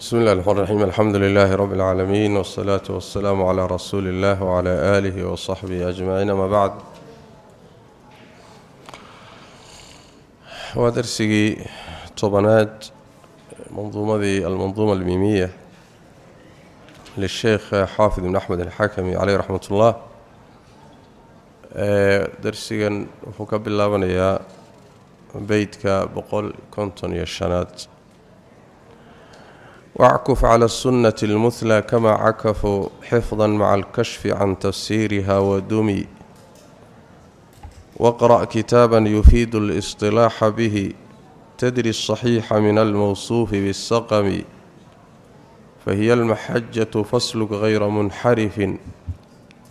بسم الله الرحمن الرحيم. الحمد لله رب العالمين والصلاة والسلام على رسول الله وعلى آله وصحبه أجمعين. ما بعد ودرسي طبنات منظومة المنظومة الميمية للشيخ حافظ بن أحمد الحاكمي عليه رحمة الله. درسي فك بالله بنيا بيتك بقول كنتن يا شنات. واعكف على السنة المثلى كما عكفوا حفظا مع الكشف عن تفسيرها ودمي. واقرأ كتابا يفيد الاصطلاح به. تدري الصحيح من الموصوف بالسقم. فهي المحجة فاسلك غير منحرف.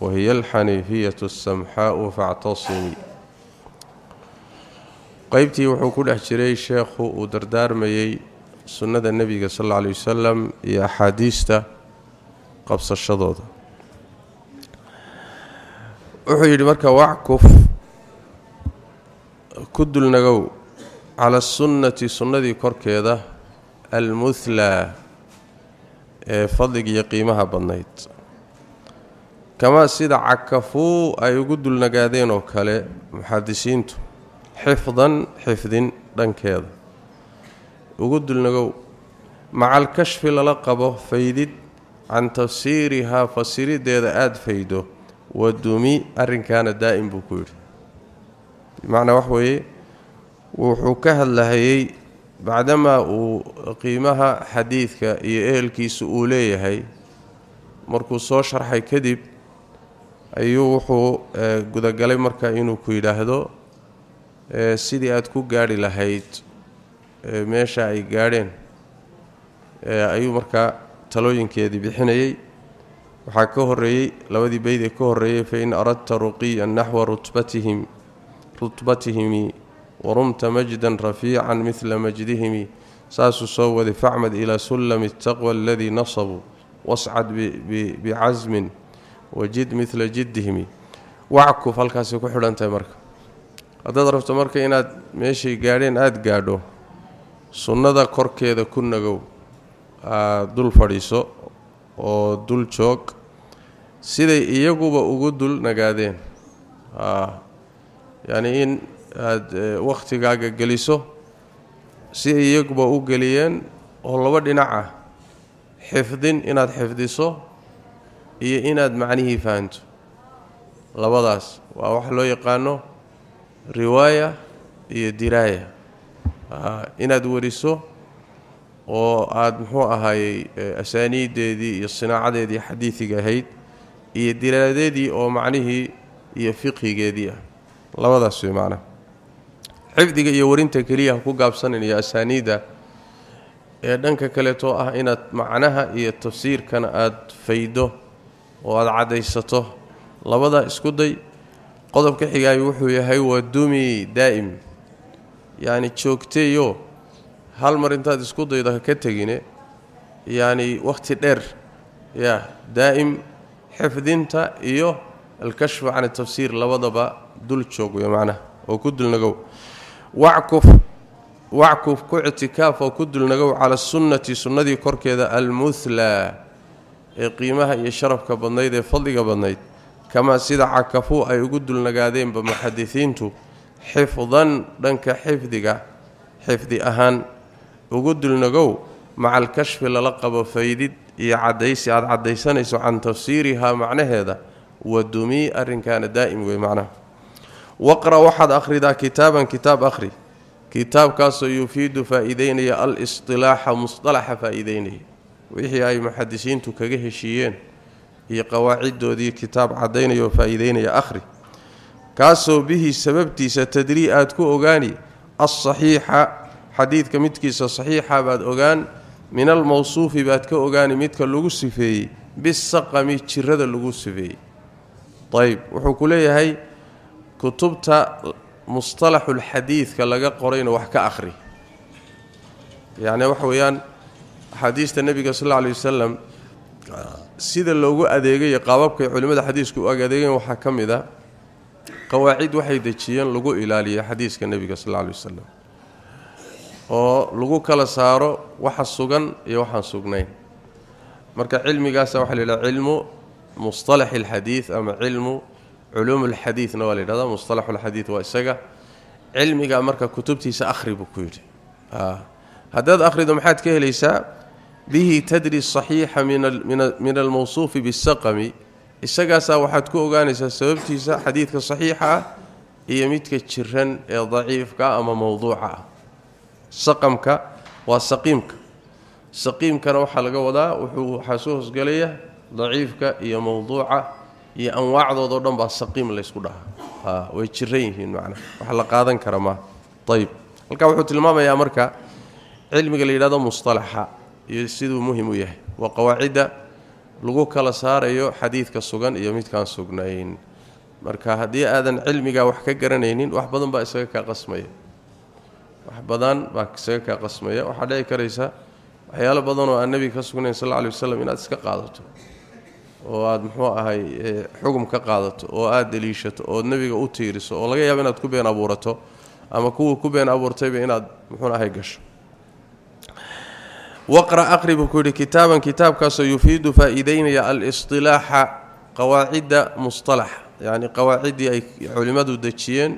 وهي الحنيفية السمحاء فاعتصمي قيبتي وحكول أحجري شيخ ودردار ميي. Sunnada nebiga sal alla alay wasalam iyo axaadiista qabsashadooda. Wuxuu yidhi marka wackuf ku dulnagow cala sunnati sunnadii korkeeda almuhlaa ee fadligiiyo qiimaha badnayd. Kamaa sida cakafuu ay ugu dulnagaadeen oo kale muxadisiintu xifdan xifdin dhankeeda ugu dulnagow maca alkashfi lala qabo faydid can tafsiirihaa fasirideeda aada faydo. Wadumi arrinkaana daa'im buu ku yidhi. Bimacnaa wax weeye wuxuu ka hadlahayey bacdamaa uu qiimaha xadiidka iyo ehelkiisa uu leeyahay markuu soo sharxay kadib ayuu wuxuu gudagalay marka inuu ku yidhaahdo sidii aada ku gaadhi lahayd meesha ay gaadheen ayuu markaa talooyinkeedii bixinayey waxaa ka horreeyey labadii beyd ee ka horreeyey fain aradta ruqiya naxwa rutbatihim rutbatihimi warumta majdan rafiican midla majdihimi saasuu soo waday facmad ilaa sullami ataqwa aladii nasabuu wascad bicasmin wajid midla jiddihimi wackuf halkaasay ku xidhan tahay marka haddaad rabto marka inaad meeshay gaadheen aada gaadho sunnada korkeeda ku nagow aad dul fadhiiso oo dul joog siday iyaguba ugu dul nagaadeen. Yacni in aada wakhtigaaga geliso si iyaguba u geliyeen oo laba dhinac ah xifdin inaad xifdiso iyo inaad macnihii fahanto. Labadaas waa wax loo yaqaano riwaaya iyo diraaya inaad wariso oo aada muxuu ahaayey asaaniiddeedii iyo sinaacadeedii xadiidiga ahayd iyo diraadeedii oo macnihii iyo fiqhigeedii ah labadaas wey macnaha xifdiga iyo warinta keliya ha ku gaabsanan iyo asaaniidda ee dhanka kaleetoo ah inaad macnaha iyo tafsiirkana aada faydo oo aada caddaysato labada isku day qodobka xigaay wuxuu yahay waa dumi daa'im yacni joogteeyo hal mar intaad isku daydo ka tegine yacni wakhti dheer yaa daa'im xifdinta iyo wey macnaha oo ku dulnagow wackuf wackuf ku ictikaaf oo ku dulnagow cala sunnati sunnadii korkeeda almuhlaa ee qiimaha iyo sharafka badnayd ee fadliga badnayd kamaa sida cakafuu ay ugu dulnagaadeenba muxadisiintu xifdan dhanka xifdiga xifdi ahaan ugu dulnagow maca alkashfi lala qabo faydid iyo caddaysi aada caddaysanayso can tafsiirihaa macnaheeda wadumi arrinkaana daa'im wey macnaha waqra' waxaad akhridaa kitaaban kitaab akhri kitaabkaasoo yufiidu faa'iideynaya al-istilaaxa musطalaxa faa'iideynaya wixii ay muxadisiintu kaga heshiiyeen iyo qawaaciddoodii kitaab caddaynaya oo faa'iideynaya akhri kaasoo bihi sababtiisa tadrii aad ku ogaani alsaxiixa xadiidka midkiisa saxiixa baad ogaan min almawsuufi baad ka ogaani midka lagu sifeeyey bisaqami jirada lagu sifeeyey ayb wuxuu ku leeyahay kutubta musطalaxulxadiidka laga qorayna wax ka akhri yacni waxa weeyaan axaadiista nebiga sal alla alay wasalam sida loogu adeegayo qaababkay culimmada xadiisku u adeegeen waxaa ka mid a qawaacid waxay dejiyeen lagu ilaaliyo xadiiska nebiga sal alla alay wasalam oo lagu kala saaro waxa sugan iyo waxaan sugnayn marka cilmigaasa waxaa la yidhaha cilmu musطalax اlxadiid ama cilmu culuum اlxadiidna waa la yidhahda musطalaxu اlxadiid waa isaga cilmiga marka kutubtiisa akhri buu ku yidhi haddaad akhrido maxaad ka helaysaa bihi tadri صaxiixa min almawsuufi biالsaqami isagaasaa waxaad ku ogaanaysaa sababtiisa xadiidka saxiixa ah iyo midka jiran ee daciifka ama mowduuca ah saqamka waa saqiimka saqiimkana waxaa laga wadaa wuxuu waxaa soo hosgelaya daciifka iyo mowduuca iyo anwaacdoodao dhan baa saqiim laysku dhahaa way jiran yihiin macnaa wax la qaadan kara maaha ayib halkaa wuxuu tilmaamayaa marka cilmiga la yidhahdo mustalaxa iyo siduu muhim u yahay waa qawaacidda lagu kala saarayo xadiidka sugan iyo midkaan sugnayn marka haddii aadan cilmigaa wax ka garanaynin wax badan baa isaga kaa qasmaya wax badan baa isaga kaa qasmaya waxaa dhici karaysa waxyaalo badan oo aan nebiga ka sugnayn sal alla alay wasalam inaad iska qaadato oo aada muxuu ahay xugum ka qaadato oo aada deliishato ood nebiga u tiiriso oo laga yaabo inaad ku been abuurato ama kuwii ku been abuurtayba inaad muxuun ahay gasho واقرأ أقرب كل كتابا كتابك يفيد فائدين يا الاصطلاح قواعد مصطلح. يعني قواعد علماء دجيين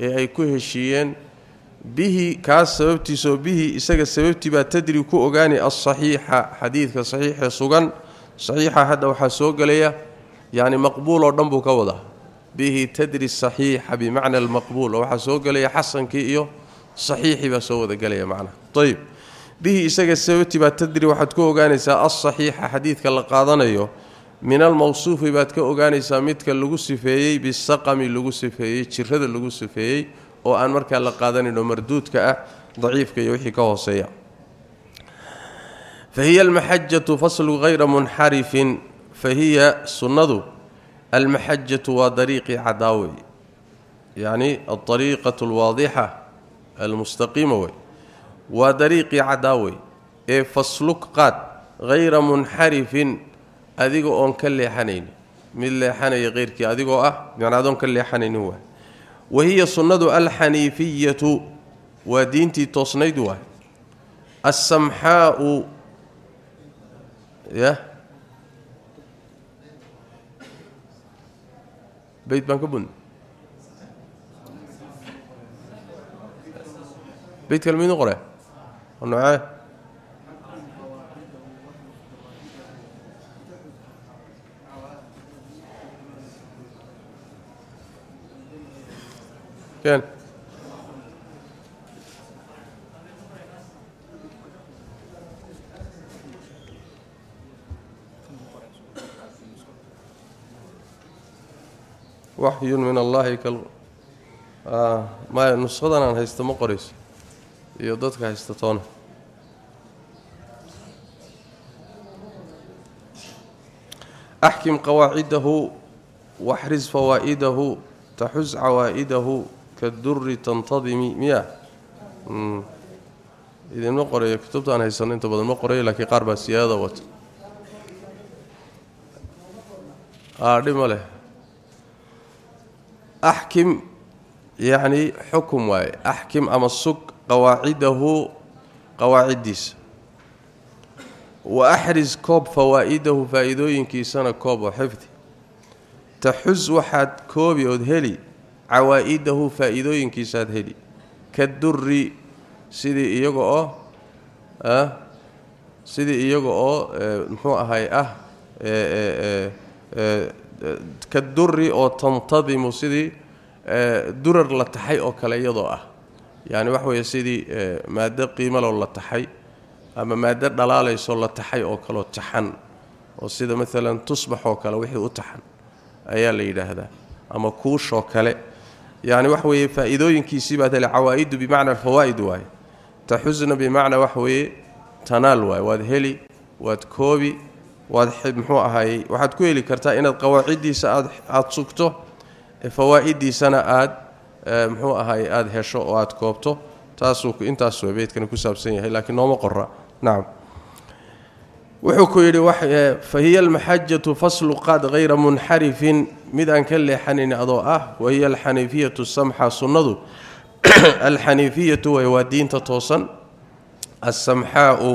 أي كهشيين به كسببتي سو به اسغه سببتي با تدري كو اوغاني الصحيح حديثك صحيح سوغان صحيح هذا وحا سو يعني مقبول أو دنبو كودا به تدري صحيح بمعنى المقبول وحا سو حسن كي يو صحيح با سو ودا غليا معناه طيب. Bihi isaga sababtii baa tadri waxaad ku ogaanaysaa alsaxiixa xadiidka la qaadanayo min almawsuufi baad ka ogaanaysaa midka lagu sifeeyey bisaqami lagu sifeeyey jirada lagu sifeeyey oo aan markaa la qaadanayn oo marduudka ah daciifka iyo wixii ka hooseeya fa hiya almaxajatu faslu hayra munxarifin fa hiya sunnadu almaxajatu waa dariiqii cadaawey yacni alariiqatu alwaadixa almustaqiima wey وطريق عداوي. اي فصلك قد غير منحرف. اديغو أون كلي حنين. من لي حني كي اديغو أه؟ يعني ادون كلي حنين هو. وهي سنة الحنيفية ودينتي تصنيدوا السمحاء يا؟ بيت بنكبن بيت كلمين نقره ونعاه. كان. وحي من الله كال... آه ما نسخدنا هيستمقريش iyo dadka haystoona أحكم قواعده واحرز فوائده تحز عوائده كالدر تنتظم مياه. اذا ما قري كتبت أنا هيسن أنت بدل ما قري لك قربا سيادة وات. اديمله أحكم يعني حكم واي. أحكم امسك قواعده قواعديس. وأحرز كوب فوائده فائدوينك سنه كوب وحفظي تحز وحد كوب يدهلي عوائده فائده ساد هلي كدري سيدي ايغو أه سيدي ايغو أه مخو اهي أه, أه،, أه،, أه، كدري أو تنتظم سيدي درر لتحي أو كليدو آه, أه. Yacni waxa weeye sidii maado qiimaloo la taxay ama maado dhalaalaysoo la taxay oo kaleo taxan oo sida maalan tusbax oo kale wixii u taxan ayaa la yidhaahdaa ama kuushoo kale yacni waxa weeye faa'iidooyinkiisii baad heli cawaa'idu bimacna alfawaa'id waaye taxusna bimacnaa waxa weeye tanaal waaye waad heli waad koobi waad muxuu ahaayey waxaad ku heli kartaa inaad qawaaciddiisa aad aada sugto fawaa'idiisana aad muxuu ahaayey aada hesho oo aada koobto taasuu intaas beydkani ku saabsan yahay laakiin nooma qora nacam wuxuu ku yidhi fa hiya almaxajatu faslu qaad hayra munxarifin mid aan ka leexanayn adoo ah wahiya alxaniifiyatu samxa sunnadu alxaniifiyatu way waa diinta toosan alsamxaa'u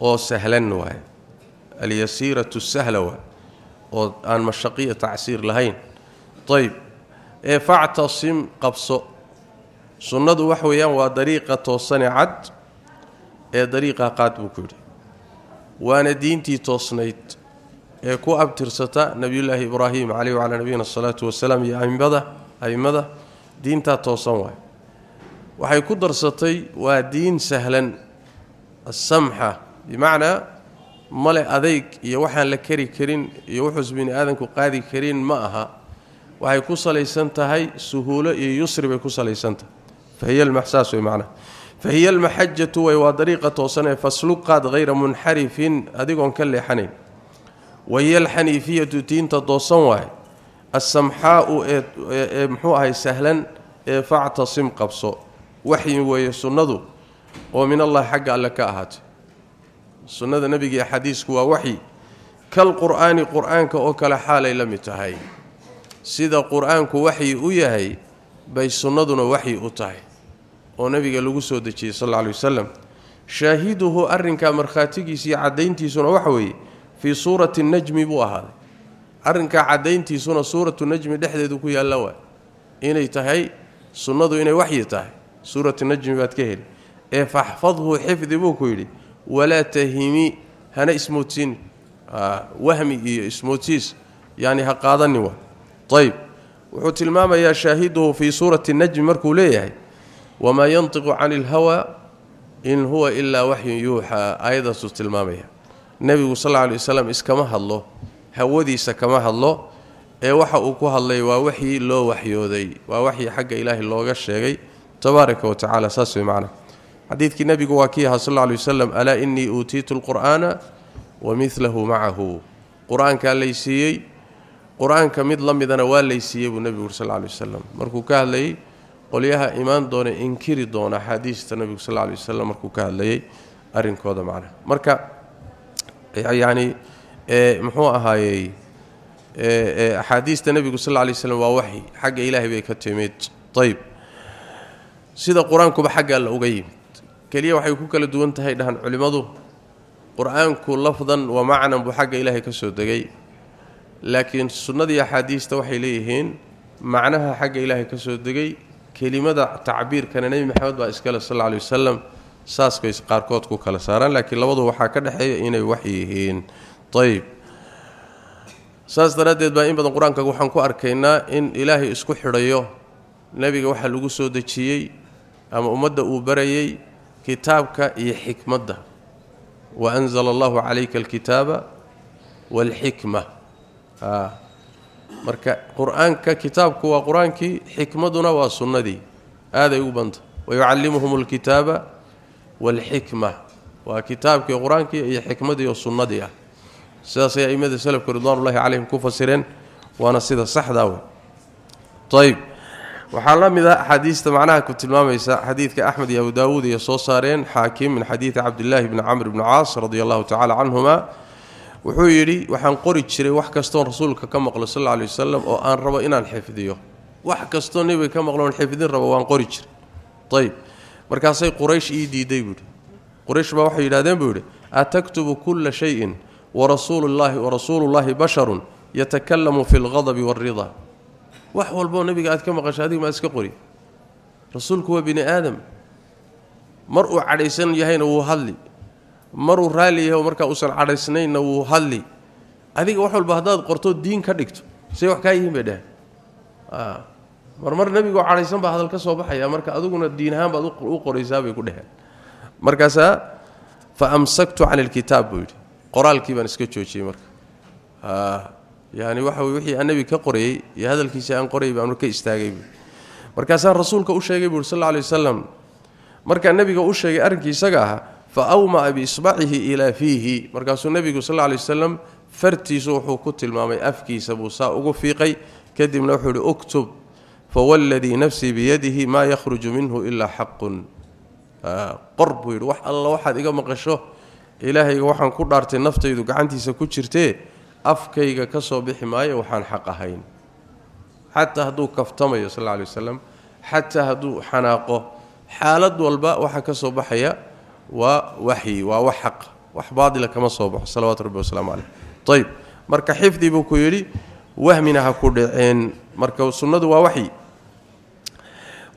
oo sahlan waay alyasiiratu sahla waay oo aan mashaqiya tacsiir lahayn ayb ee factasim qabso sunnadu wax weeyaan waa dariiqa toosane cad ee dariiqa qaad buu ku yidhi waana diintii toosnayd ee ku abtirsata nebiyullaahi ibraahim caleyh wacalaa nabiyina asalaatu wasalaam iyo aimada a'immada diintaa toosan waay waxay ku darsatay waa diin sahlan asamxa bimacnaa male adayg iyo waxaan la kari karin iyo wuxuus bini aadanku qaadi karin ma aha وهي كو سليسنتهي سهوله إيه يسر بي كو سليسنت فهي المحساس بمعنى فهي المحجة وهي طريقه توسنه فسلوق قد غير منحرف اديكون كل حني وهي الحنيفية تين تدوسن واه السمحاء إيه إيه امحو هي سهلا فاعتصم قبصو. وحي ويسنده ومن الله حق لك اهات سند النبي حديث هو وحي. كالقرآن قرآنك أو كل حال لم تهي sida qur-aanku waxyi u yahay bay sunnaduna waxyi u tahay oo nebiga lagu soo dejiyey sal alla lyi wasalam shaahiduhu arrinkaa markhaatigiisa iyo caddayntiisuna waxa weeye fii suurati najmi buu ahaaday arrinkaa caddayntiisuna suuratu najmi dhexdeedu ku yaalla waay inay tahay sunnadu inay waxyi tahay suuratu najmi baad ka heli ee faxfadhu xifdi buu ku yidhi walaa tahimi hana ismoodsiin wahmi iyo ismoodsiis yani ha qaadanin waa ayb wuxuu tilmaamayaa shaahiduhu fii suurati najmi markuu leeyahay wamaa yantiqu cani ilhawa in huwa ilaa waxyun yuuxaa aayadaasuu tilmaamaya nebigu sal lla alay wasalam iskama hadlo hawadiisa kama hadlo ee waxa uu ku hadlay waa waxyi loo waxyooday waa waxyi xagga ilaahay looga sheegay tabaaraka wa tacala saas way macna xadiidkii nebigu waa kii ahaa sal alla alay wasalam alaa innii uutiitu lqur'aana wa midlahu macahu qur-aankaa laysiiyey qur-aanka mid la midana waa laysiiyey buu nebigu uri sal alay wasalam markuu ka hadlayey qolyaha imaan doona inkiri doona axaadiista nebigu sal alay wasalam markuu ka hadlayey arrinkooda macnaha marka yacni muxuu ahaayey axaadiista nebigu sal lay slam waa waxyi xagga ilaahay bay ka timid ayb sida qur-aankuba xagga alla uga yimid keliya waxay ku kala duwan tahay dhahan culimmadu qur-aanku lafdan wa macnan buu xagga ilaahay ka soo degay laakiin sunnadii axaadiista waxay leeyihiin macnaha xagga ilaahay ka soo degay kelimada tacbiirkana nebi maxamed baa iskale sal aley wasalam saas bay qaarkood ku kala saaraan laakiin labadu waxaa ka dhexeeya inay wax yihiin ayb saas daraaddeed baa in badan qur-aanka waxaan ku arkaynaa in ilaahay isku xidhayo nebiga waxaa lagu soo dejiyey ama ummadda uu barayey kitaabka iyo xikmadda wa anzala allahu calayka alkitaaba waalxikma marka qur-aanka kitaabku waa qur-aankii xikmaduna waa sunnadii aaday ugu banta wayucallimuhum alkitaaba waalxikma waa kitaabkii qur-aankii iyo xikmadii oo sunnadii ah sidaasay a'immada selafka ridwaanullahi calayhim ku fasireen waana sida saxdaa wey ayb waxaa la mid a axaadiista macnaha ku tilmaamaysa xadiidka axmed iyo abu daawuud iyo soo saareen xaakim min xadiidi cabdillaahi bni camr bni caas radi allahu tacala canhuma wuxuu yidhi waxaan qori jiray wax kastoon rasuulka ka maqlo sal alla alay wasalam oo aan rabo inaan xifdiyo wax kastoo nebiga ka maqlo oon xifdin rabo waan qori jiray ayb markaasay quraysh ii diiday buuhi quraysh baa waxay yidhahdeen buu yidhi ataktubu kulla shayin warasuulullaahi warasuulullaahi basharun yatakalamu fi lqadabi waalridaa wax walboo nebiga aad ka maqasho adiga maa iska qori rasuulku waa bini aadam mar uu cadhaysan yahayna wuu hadli maruu raalli yahay oo markaa uusan cadhaysnaynna wuu hadli adiga wax walba haddaad qorto diin ka dhigto say wax kaa yihiin bay dheheen marmar nebigoo cadhaysan baa hadal ka soo baxaya marka adiguna diin ahaan baad u qoraysaa bay ku dheheen markaasaa fa amsaktu buu yidhi qoraalkii baan iska joojiyey marka yani waxa wixii aan ka qorayey iyo hadalkiisa aan qorayay baan ka istaagay buu rasuulka u sheegay buuri sal lla alay wasalam u sheegay arrinkii ahaa فاومى بإصبعه إلى فيه. مركاس النبي صلى الله عليه وسلم فرتي سوحو كتل مامي أفكي سبوسا اوغو فيقي كدم نوخري لأكتب. فوالذي نفسي بيده ما يخرج منه إلا حق. آه، قرب يروح الله واحد ايغا قشوه إلهي وحن كو النفط نفتيدو غانتيسا كو جيرتي كسو بحماية وحن وحان حق اهين حتى هدو كفتمي صلى الله عليه وسلم. حتى هدو حناقه. حالد ولبا وحكسو بحيا ووحي ووحق. واحباض لك ما صوبح صلوات ربي وسلامه عليه. طيب مركا حفظي بو كيري وهمنا كو دحين مركا سنده ووحي.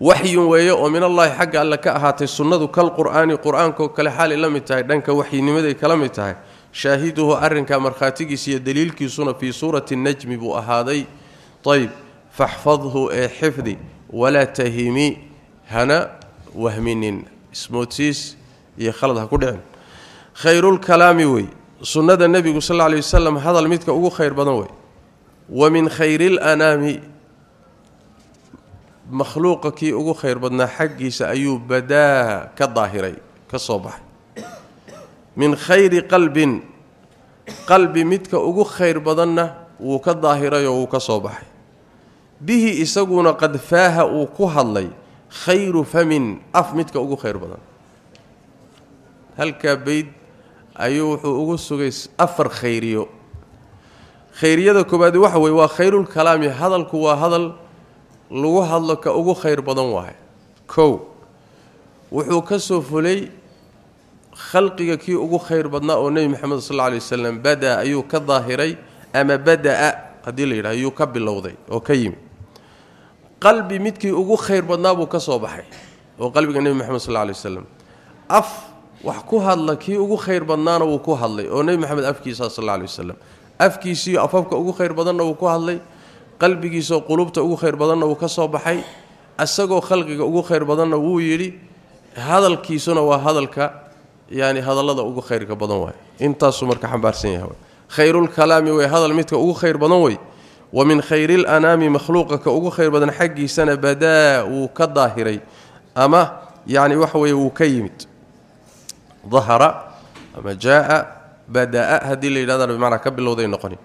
وحي وحي ويه ومن الله حق الله كاهات سنده كالقرآن. قرانك كل حال لم تاي دنك وحي نمد كل لم تاي شاهده أرنك مرخاتي سي كي سن في سورة النجم بو أهادي. طيب فاحفظه حفظي ولا تهيمي هنا وهمن اسموتيس iyo khalad ha ku dhicin khayrulkalaami wey sunnada nebigu sal lla alay wasalam hadal midka ugu khayr badan wey wa min khayri lanaami makhluuqa kii ugu khayr badnaa xaggiisa ayuu badaa ka daahiray ka soo baxay min khayri qalbin qalbi midka ugu khayr badanna wuu ka daahirayoo wuu ka soo baxay bihi isaguna qad faaha uu ku hadlay khayru famin af midka ugu khayr badan halkaa beyd ayuu wuxuu ugu sugay afar khayriyo. Khayriyada koobaadi waxa weye waa khayrulkalaami hadalku waa hadal lagu hadlo ka ugu khayr badan waaye. Kow wuxuu ka soo fulay khalqiga kii ugu khayr badnaa oo nebi moxamed sal alla alay wasalam bada ayuu ka daahiray ama bada-a haddii la yidhaha ayuu ka bilowday oo ka yimi. Qalbi midkii ugu khayr badnaa buu ka soo baxay oo qalbiga nebi moxamed sal alla alay af wax ku hadla kii ugu khayr badnaana wuu ku hadlay oo nebi moxamed afkiisa sal alla alay wasalam afkiisiiyo afafka ugu khayr badanna wuu ku hadlay qalbigiisaoo qulubta ugu khayr badanna wuu ka soo baxay isagoo khalqiga ugu khayr badanna wuu yidhi hadalkiisuna waa hadalka yani hadallada ugu khayrka badan waay intaasuu marka xambaarsan yahay khayrulkalaami wey hadal midka ugu khayr badan wey wa min khayri lanaami makhluuqa ka ugu khayr badan xaggiisana badaa wuu ka daahiray ama yani waxa weye wuu ka yimid ظهر أما جاء بدأ هذه اللي نظر بمعنى كب الوضوء النقني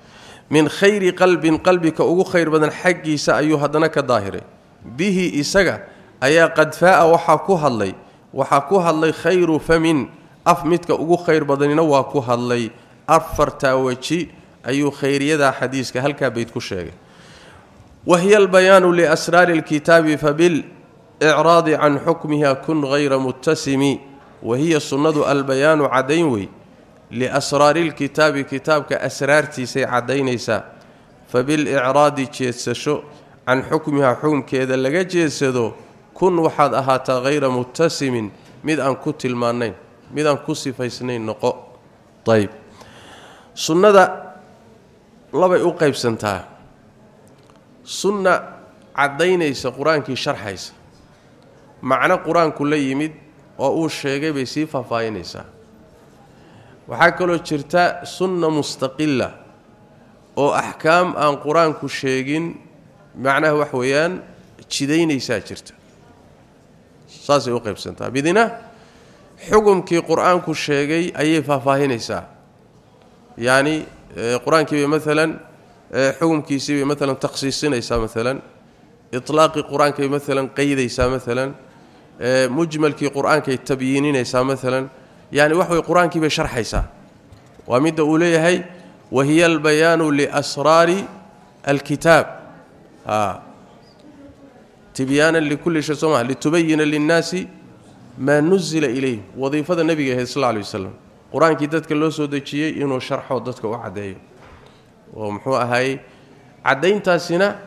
من خير قلب قلبك أو خير بدن حقي سأيها أيوه دنك ظاهره به إسجا أيا قد فاء وحكو اللي. وحكو اللي خير فمن. افمتك أو خير بدن بدننا واكو هلي افرتا وجي ايو خيريدا حديثك هلكا بيت كو وهي البيان لأسرار الكتاب فبالإعراض عن حكمها كن غير متسمي وهي سنة البيان عدينوي لأسرار الكتاب كتابك أسرارتي سي عدينيسا فبالإعراض تشسشو عن حكمها حكم كده لغا جيسدو كن وحد أهاتا غير متسم ميد أن كتلمانين ميد أن كصفيسنين نقو. طيب. سنة لبي أو قيبسنتا سنة عدينيسا كي شرحيس معنى قرآن كله يمد oo uu sheegay bay sii faahfaahinaysaa waxaa kaloo jirta sunna mustaqila oo axkaam aan qur-aanku sheegin macnaha wax weeyaan jidaynaysaa jirta saasay u qaybsantaa midina xukumkii qur-aanku sheegay ayay faahfaahinaysaa yacni qur-aankii bay maalan xukumkiisii bay maalan takhsiisinaysaa maalan itlaaqii qur-aankay maalan qeydaysaa maalan مجمل كي قرآن كي تبيينين إيسا مثلا. يعني وحوي قرآن كي بشرحيسا وامد اوليه هي وهي البيان لأسرار الكتاب. آه. تبيانا لكل شيء سمح لتبين للناس ما نزل إليه. وظيفة النبي صلى الله عليه وسلم. قرآن كي ددك لو سودجيه إنو شرحو ددك وعديه. ومحو اهي عدينتاسينه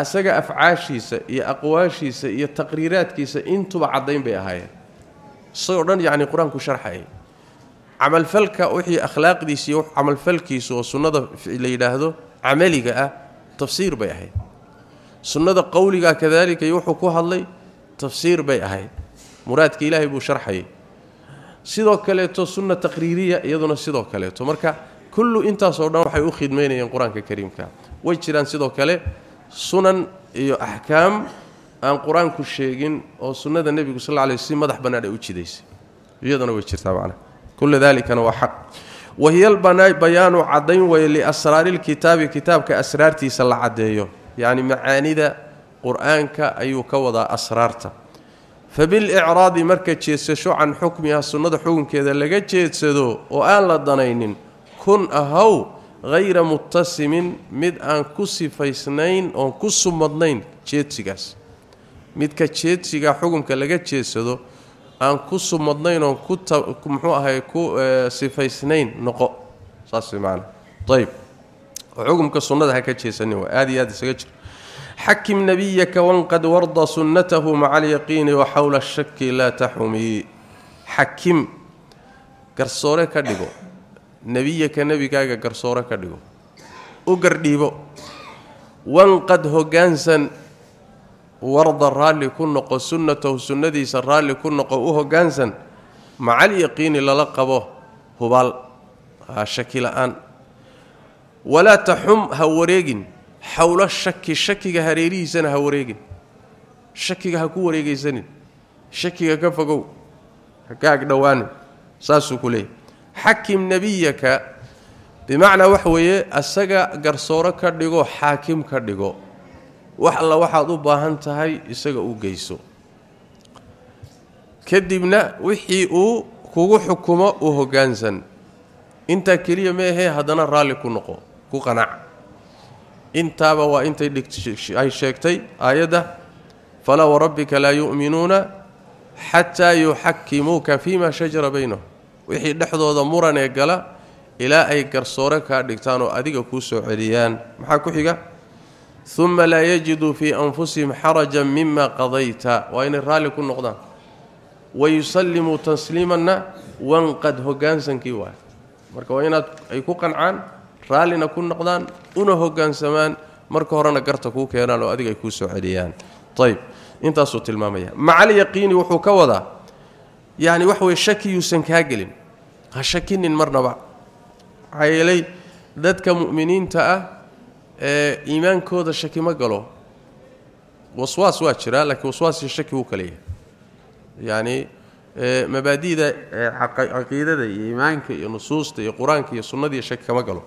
asaga afcaashiisa iyo aqwaashiisa iyo taqriiraadkiisa intuba caddayn bay ahaayeen isagoo dhan yacni qur-aanku sharxayay camalfalka wixii akhlaaqdiisa iyo camalfalkiisu oo sunnada la yidhaahdo camaliga ah tafsiir bay ahayd sunnada qowliga kadalika iyo wuxuu ku hadlay tafsiir bay ahayd muraadka ilaahay buu sharxayay sidoo kaleeto sunna taqriiriya iyaduna sidoo kaleeto marka kullu intaasoo dhan waxay u khidmaynayeen qur-aanka kariimka way jiraan sidoo kale sunan iyo axkaam aan qur-aanku sheegin oo sunnada nebigu sal lay si madax bannaan ay u jidaysay iyaduna way jirtaa macna kullu dalikana waa xaq wahiya albayaanu caddayn weye liasraari lkitaabi kitaabka asraartiisa la caddeeyo yacni macaanida qur-aanka ayuu ka wadaa asraarta fabilicraadi marka jeedsasho can xukmiha sunnada xukunkeeda laga jeedsado oo aan la danaynin kun ahaw غير متسم مد أن كسفيسنين أو كسمدنين جيتسغاس مد كجيتسغا حكم لغا جيسدو أن كسمدنين أو كو اهي كسفيسنين نقو. صاص بمعنى طيب. حكم سنده هكا جيسني وادي ادي سغجر حكم نبيك وان قد ورد سنته مع اليقين وحول الشك لا تحمي. حكم. قرصوره كدغو nebiyaka nebigaaga garsoore ka dhigo u gardhiibo wanqad hoggaansan warda raalli ku noqo sunnatahu sunnadiisa raalli ku noqo u hoggaansan maca alyaqiini lala qabo hubaal shaki la-aan walaa taxum ha wareegin xowlo shaki shakiga hareerihiisana ha wareegin shakiga ha ku wareegaysanin shakiga ka fogow ha ka agdhowaanin saasuu ku leeyahy xakim nebiyaka bimacnaa waxa weeye asaga garsooro ka dhigo xaakim ka dhigo wax alla waxaad u baahan tahay isaga u geyso kadibna wixii uu kugu xukumo u hoggaansan intaa keliya meahee haddana raalli ku noqo ku qanac intaaba waa intay ay sheegtay aayadda falaa warabbika laa yu'minuuna xataa yuxakimuuka fiima shajara baynahum wixii dhexdooda muranee gala ilaa ay garsoore kaa dhigtaan oo adiga kuu soo celiyaan maxaa ku xiga uma laa yajiduu fii anfusihim xarajan mima qadayta waa inay raalli ku noqdaan wayusallimuu tasliimanna wanqad hoggaansankii waay marka waa inaad ay ku qancaan raallina ku noqdaan una hoggaansamaan marka horena garta kuu keenaan oo adiga ay kuu soo celiyaan ayb intaasuu tilmaamaya macalyaqiini wuxuu ka wadaa yani waxa weye shaki yuusan kaa gelin ha shakinin marnaba maxaa yeelay dadka mu'miniinta ah ee iimaankooda shaki ma galo waswaas waa jiraa laakiin waswaasiyo shaki wuu kala yahay yacni mabaadi'da caqiidada iyo iimaanka iyo nusuusta iyo qur-aanka iyo sunnadiiyo shaki kama galo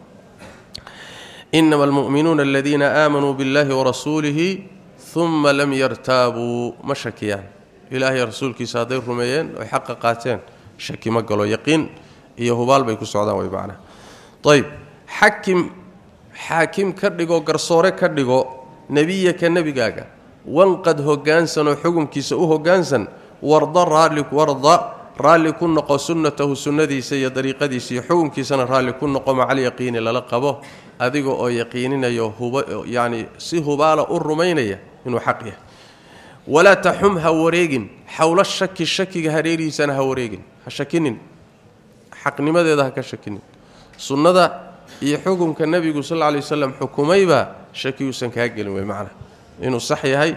inama almu'minuuna aladiina aamanuu biاllahi warasuulihi uma lam yartaabuu ma shakiyaan ilaahay rasuulkiisa hadday rumeeyeen oy xaqa qaateen shaki ma galo yaqiin iyo hubaal bay ku socdaan way macnaa ayb xakim xaakim ka dhigo garsoore ka dhigo nebiyaka nebigaaga wanqad hoggaansanoo xukumkiisa u hoggaansan warda raalli warda raalli ku noqo sunnatahu sunnadiisa iyo dariiqadiisa iyo xukunkiisana raalli ku noqo macalyaqiini lala qabo adiga oo yaqiininayo huba yacni si hubaala u rumaynaya inuu xaq yahay walaa taxum ha wareegin xowlo shaki shakiga hareerihiisana ha wareegin ha shakinin xaqnimadeeda ha ka shakinin sunnada iyo xukunka nebigu sal lay waslam xukumaybaa shakiyuusan kaa gelin wey macnaha inuu sax yahay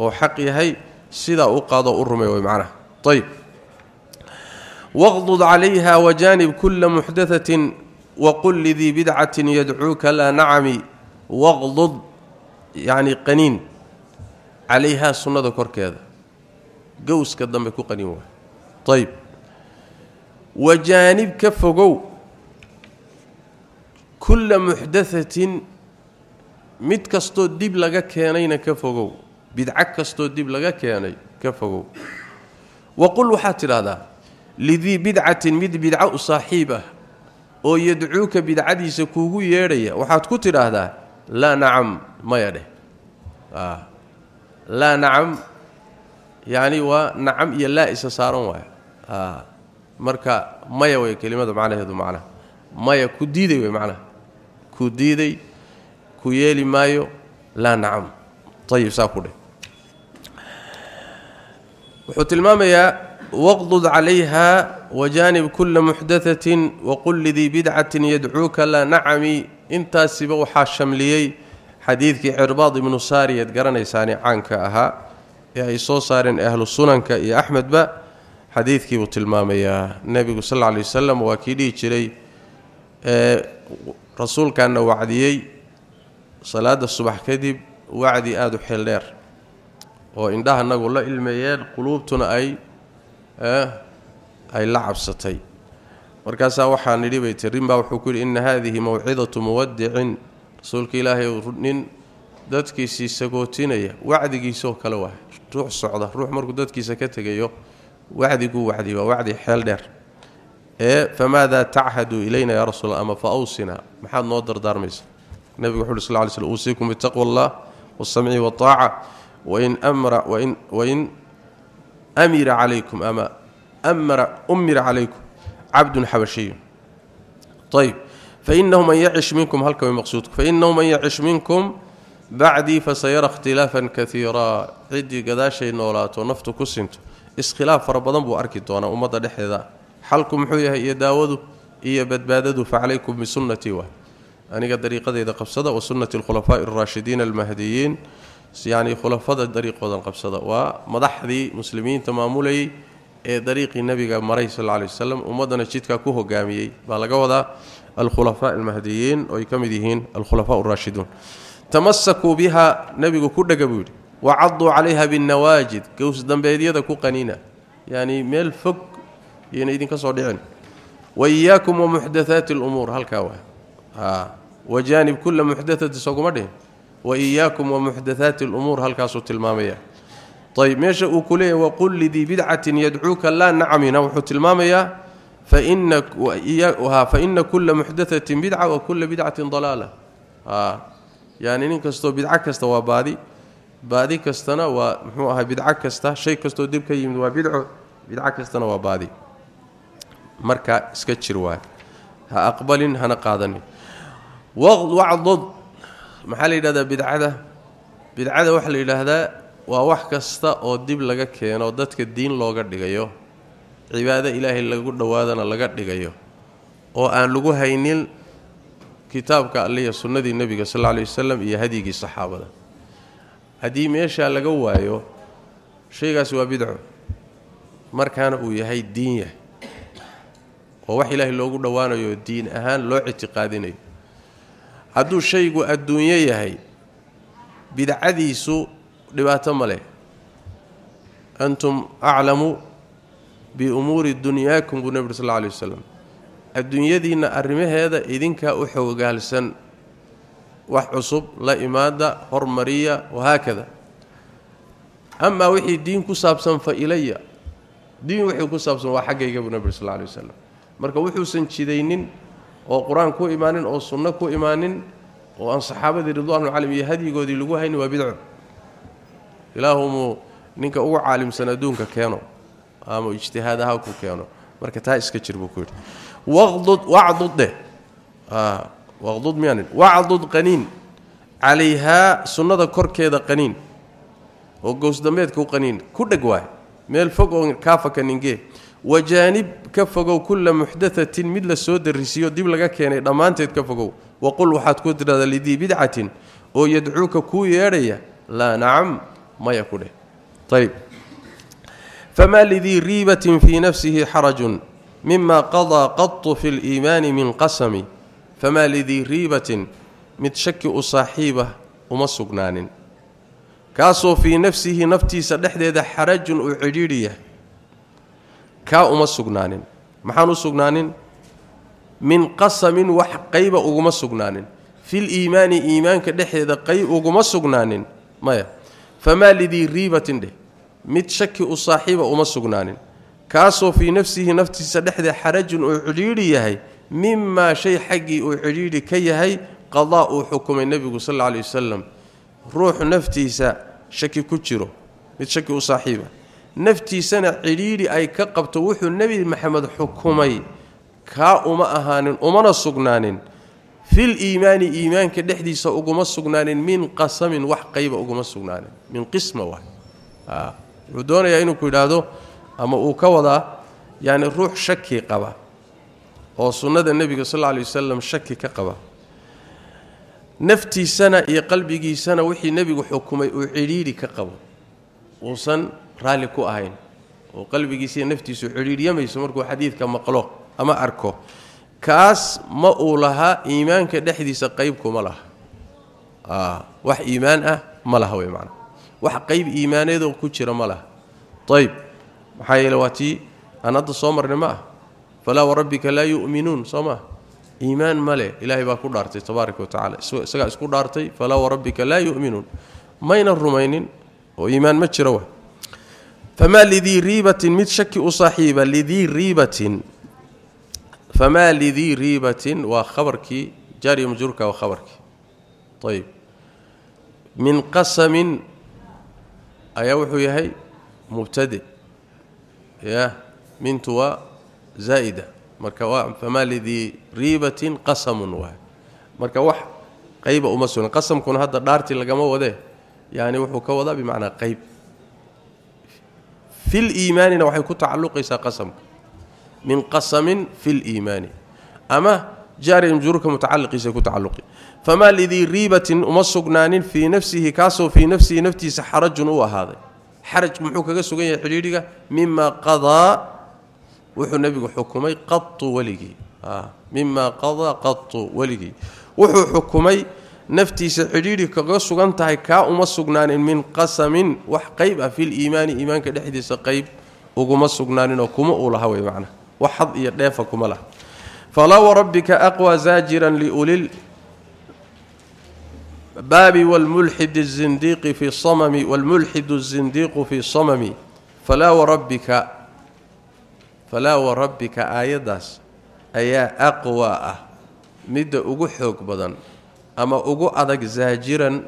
oo xaq yahay sidaa u qaado u rumey wey macnaha ayb waqdud calayha wajaanib kula muxdaatin waqul lidii bidcatin yadcuuka laa nacami waqdud yacni qaniin calayhaa sunnada korkeeda gowska dambe ku qaniin waay ayb وجانب كفغو كل محدثة مد كاستو ديب لغا كيانين كفغو بدعة كاستو ديب لغا كيانين كفغو وقل وحات هذا لذي بدعة مد بدعة صاحبة أو يدعوك بدعديس كوغو ييريا وحات كتر هذا لا نعم ما يده آه. لا نعم يعني ونعم يلا اسا سارون آه. Marka maya way kelimada macnaheedu macnaha maya ku diiday way macnaha ku diiday ku yeeli maayo laa nacam ayib saa ku dheh wuxuu tilmaamayaa waqdud calayha wajaanib kula muxdaatin waqul lidii bidcatin yadcuuka laa nacami intaasiba waxaa shamliyey xadiidkii cirbaad ibnu saariyeed garanaysaani caanka ahaa ee ay soo saareen ahlu sunanka iyo axmedba xadiidkii buu tilmaamayaa nebigu sal lla alay wasalam waa kii dhihi jiray rasuulkaana wacdiyey salaada subax kadib wacdi aada u xeel dheer oo indhahanagu la ilmeeyeen quluubtuna ay ay la cabsatay markaasaa waxaa nidhi bay tii rinbaa wuxuu ku yidhi inna haadihi mawcidatu muwadicin rasuulka ilaahay nin dadkiisii sagootinaya wacdigiisoo kale waay ruux socda ruux markuu dadkiisa ka tegayo وعدي قو وعدي ووعدي حال دهر إيه فماذا تعهد إلينا يا رسول الله؟ أما فأوصنا. ما نودر دار دارمس النبي صلى الله عليه وسلم أوصيكم بتقوى الله والسمع والطاعة. وإن أمر وإن وإن أمر عليكم أما أمر أمر عليكم عبد حبشي. طيب فإنه من يعش منكم هل كم مقصود فإنه من يعش منكم بعدي فسيرى اختلافا كثيرا. عدي قداشي نولاته ونفط كسنتو. Iskhilaaf fara badan buu arki doonaa ummadda dhexdeeda xalku muxuu yahay iyo daawadu iyo badbaadadu facalaykum bisunnatii waay aniga dariiqadeyda qabsada wa sunnati alkhulafaa'i alraashidiina almahdiyiin yacni khulafada dariiqoodan qabsada waa madaxdii muslimiinta maamulayay ee dariiqii nebiga maray sal alla lay wasalam ummaddana jidkaa ku hogaamiyey baa laga wadaa alkhulafaa almahdiyiin oo ay ka mid yihiin alkhulafaa alraashiduun tamasakuu biha nebigu ku dhega buu yidhi وعضوا عليها بالنواجد قوس دمبيديده كو قنينة. يعني ميل فك يعني ايدين كسو دحين وإياكم ومحدثات الأمور. هلكا واه ها. وجانب كل محدثة سوق قمدي وإياكم ومحدثات الأمور. هلكا سو تلماميا طيب مش وكله وقل لذي بدعة يدعوك لا نعم نوح تلمامية. فإن, واياها فإن كل محدثة بدعة وكل بدعة ضلالة. ها. يعني إنك استو بدعة كستو وبادي baadi kastana waa muxuu ahaa bidco kasta shay kastoo dib ka yimid waa bidco bidco kastana waa baadi marka iska jir waay ha aqbalin hana qaadanin wacdud maxaa la yidhahdaa bidcada bidcada waxaa la yidhaahdaa waa wax kasta oo dib laga keeno dadka diin looga dhigayo cibaado ilaahay lagu dhowaadana laga dhigayo oo aan lagu haynin kitaabka alliya sunnadii nebiga sal alla lay wasalam iyo hadyigii saxaabada haddii meeshaa laga waayo shaygaasi waa bidco markaana uu yahay diin yahay. Oo wax ilaahay loogu dhowaanayo diin ahaan loo ictiqaadinayo. Hadduu shaygu adduunyo yahay bidcadiisu dhibaato ma leh. Antum aclamu biumuuri dunyaakum buu nebi uri sal alla alay wasalam adduunyadiinna arrimaheeda idinkaa u xogaalsan wax cusub la imaada hormariya wahaakada amaa wixii diin ku saabsan fa ilaya diin wixii ku saabsan waa xaggayga buu uri sal alay wasalam marka wuxuusan jidaynin oo qur-aan ku imaanin oo sunno ku imaanin oo aan saxaabadii ridwaanu calayhim iyo hadyigoodii lagu haynin waa bidco ilaahumuu ninka ugu caalimsan adduunka keeno ama ijtihaad ahaa ku keeno marka taa iska jir buu ku yidhi waqdud wacdud dheh waqdud miyaanin wacdud qaniin calayhaa sunnada korkeeda qaniin oo gowsdambeedka u qaniin ku dheg waay meel fog oo kaafaka ningee wajaanib ka fogow kulla muxdatatin mid la soo darisiyo dib laga keenay dhammaanteed ka fogow waqul waxaad ku tidhahdaa lidii bidcatin oo yadcuuka kuu yeedhaya laa nacam maya ku dheh ayb famaa lidii riibatin fii nafsihi xarajun mima qadaa qatu fi liimaani min qasami فما لذي ريبة متشكئ صاحبه وما سجنان. كاسو في نفسه نفتي سدخده حرج وعجيرية كا وما سجنان. ما حنو سجنان؟ من قسم وحقيبة وما سجنان. في الإيمان ايمانك دخده قي وما سجنان. ما فما لذي ريبة متشكئ صاحبه وما سجنان. كاسو في نفسه نفتي سدخده حرج وعيريه qadaa uu xukumay nebigu sal alla alay wasalam ruux naftiisa shaki ku jiro mid shaki u saaxiiba naftiisana cidhiidhi ay ka qabto wuxuu nebi maxamed xukumay kaa uma ahaanin umana sugnaanin fil iimaani iimaanka dhexdiisa uguma sugnaanin min qasamin wax qayba uguma sugnaanin min qisma waay wuxuu doonayaa inuu ku yidhaahdo ama uu ka wadaa yacni ruux shaki qaba oo sunnada nebiga sal alay wasalam shaki ka qaba naftiisana iyo qalbigiisana wixii nebigu xukumay uu cidhiidhi ka qabo uusan raalli ku ahayn oo qalbigiisiiyo naftiisu cidhiidhyamayso markuu xadiidka maqlo ama arko kaas ma uu lahaa iimaanka dhexdiisa qayb kuma laha wax iimaan ah ma laha wey macnaa wax qayb iimaaneedoo ku jira ma laha ayb maxaa yeele waa tii aan hadda soo marnay ma ah فلا وربك لا يؤمنون. صم ايمان ملئ الهي باكو دارت تبارك وتعالى اسغا اسكو دارت فلا وربك لا يؤمنون. مين الرومين وايمان ما جرو فما لذي ريبه مت شك صاحبه لذي ريبه فما لذي ريبه وخبرك جاري مجرك وخبرك طيب من قسم ايوحو يحي مبتدئ يا من توى زائدة. مركوا فما لذي ريبة قسم و مركوا قيب امسون قسم كون هذا دارتي لغما وده يعني و هو كودا بمعنى قيب. في الإيمان إنه وحي كتعلق يس قسم. من قسم في الإيمان. أما جاري مجرورك متعلق إذا يس كتعلق فما لذي ريبة امسغنان في نفسه كاسو في نفسه نفتي سحرج و هذا. حرج محوك كغه سوغن مما قضى وحو نبي حكمي قط ولغي آه. مما قضى قط ولغي وحو حكمي نفتي سحريري كغه سغنت هي كا وما من قسم وحقيب في الإيمان. إيمان كدحديس قيب وما سغنان وكما اولى هو معنى وحد يدهف كما فلا وربك أقوى زاجرا لأولي بابي والملحد الزنديق في الصمم والملحد الزنديق في الصمم. فلا وربك aayaddaas ayaa aqwaa ah midda ugu xoog badan ama ugu adag zaajiran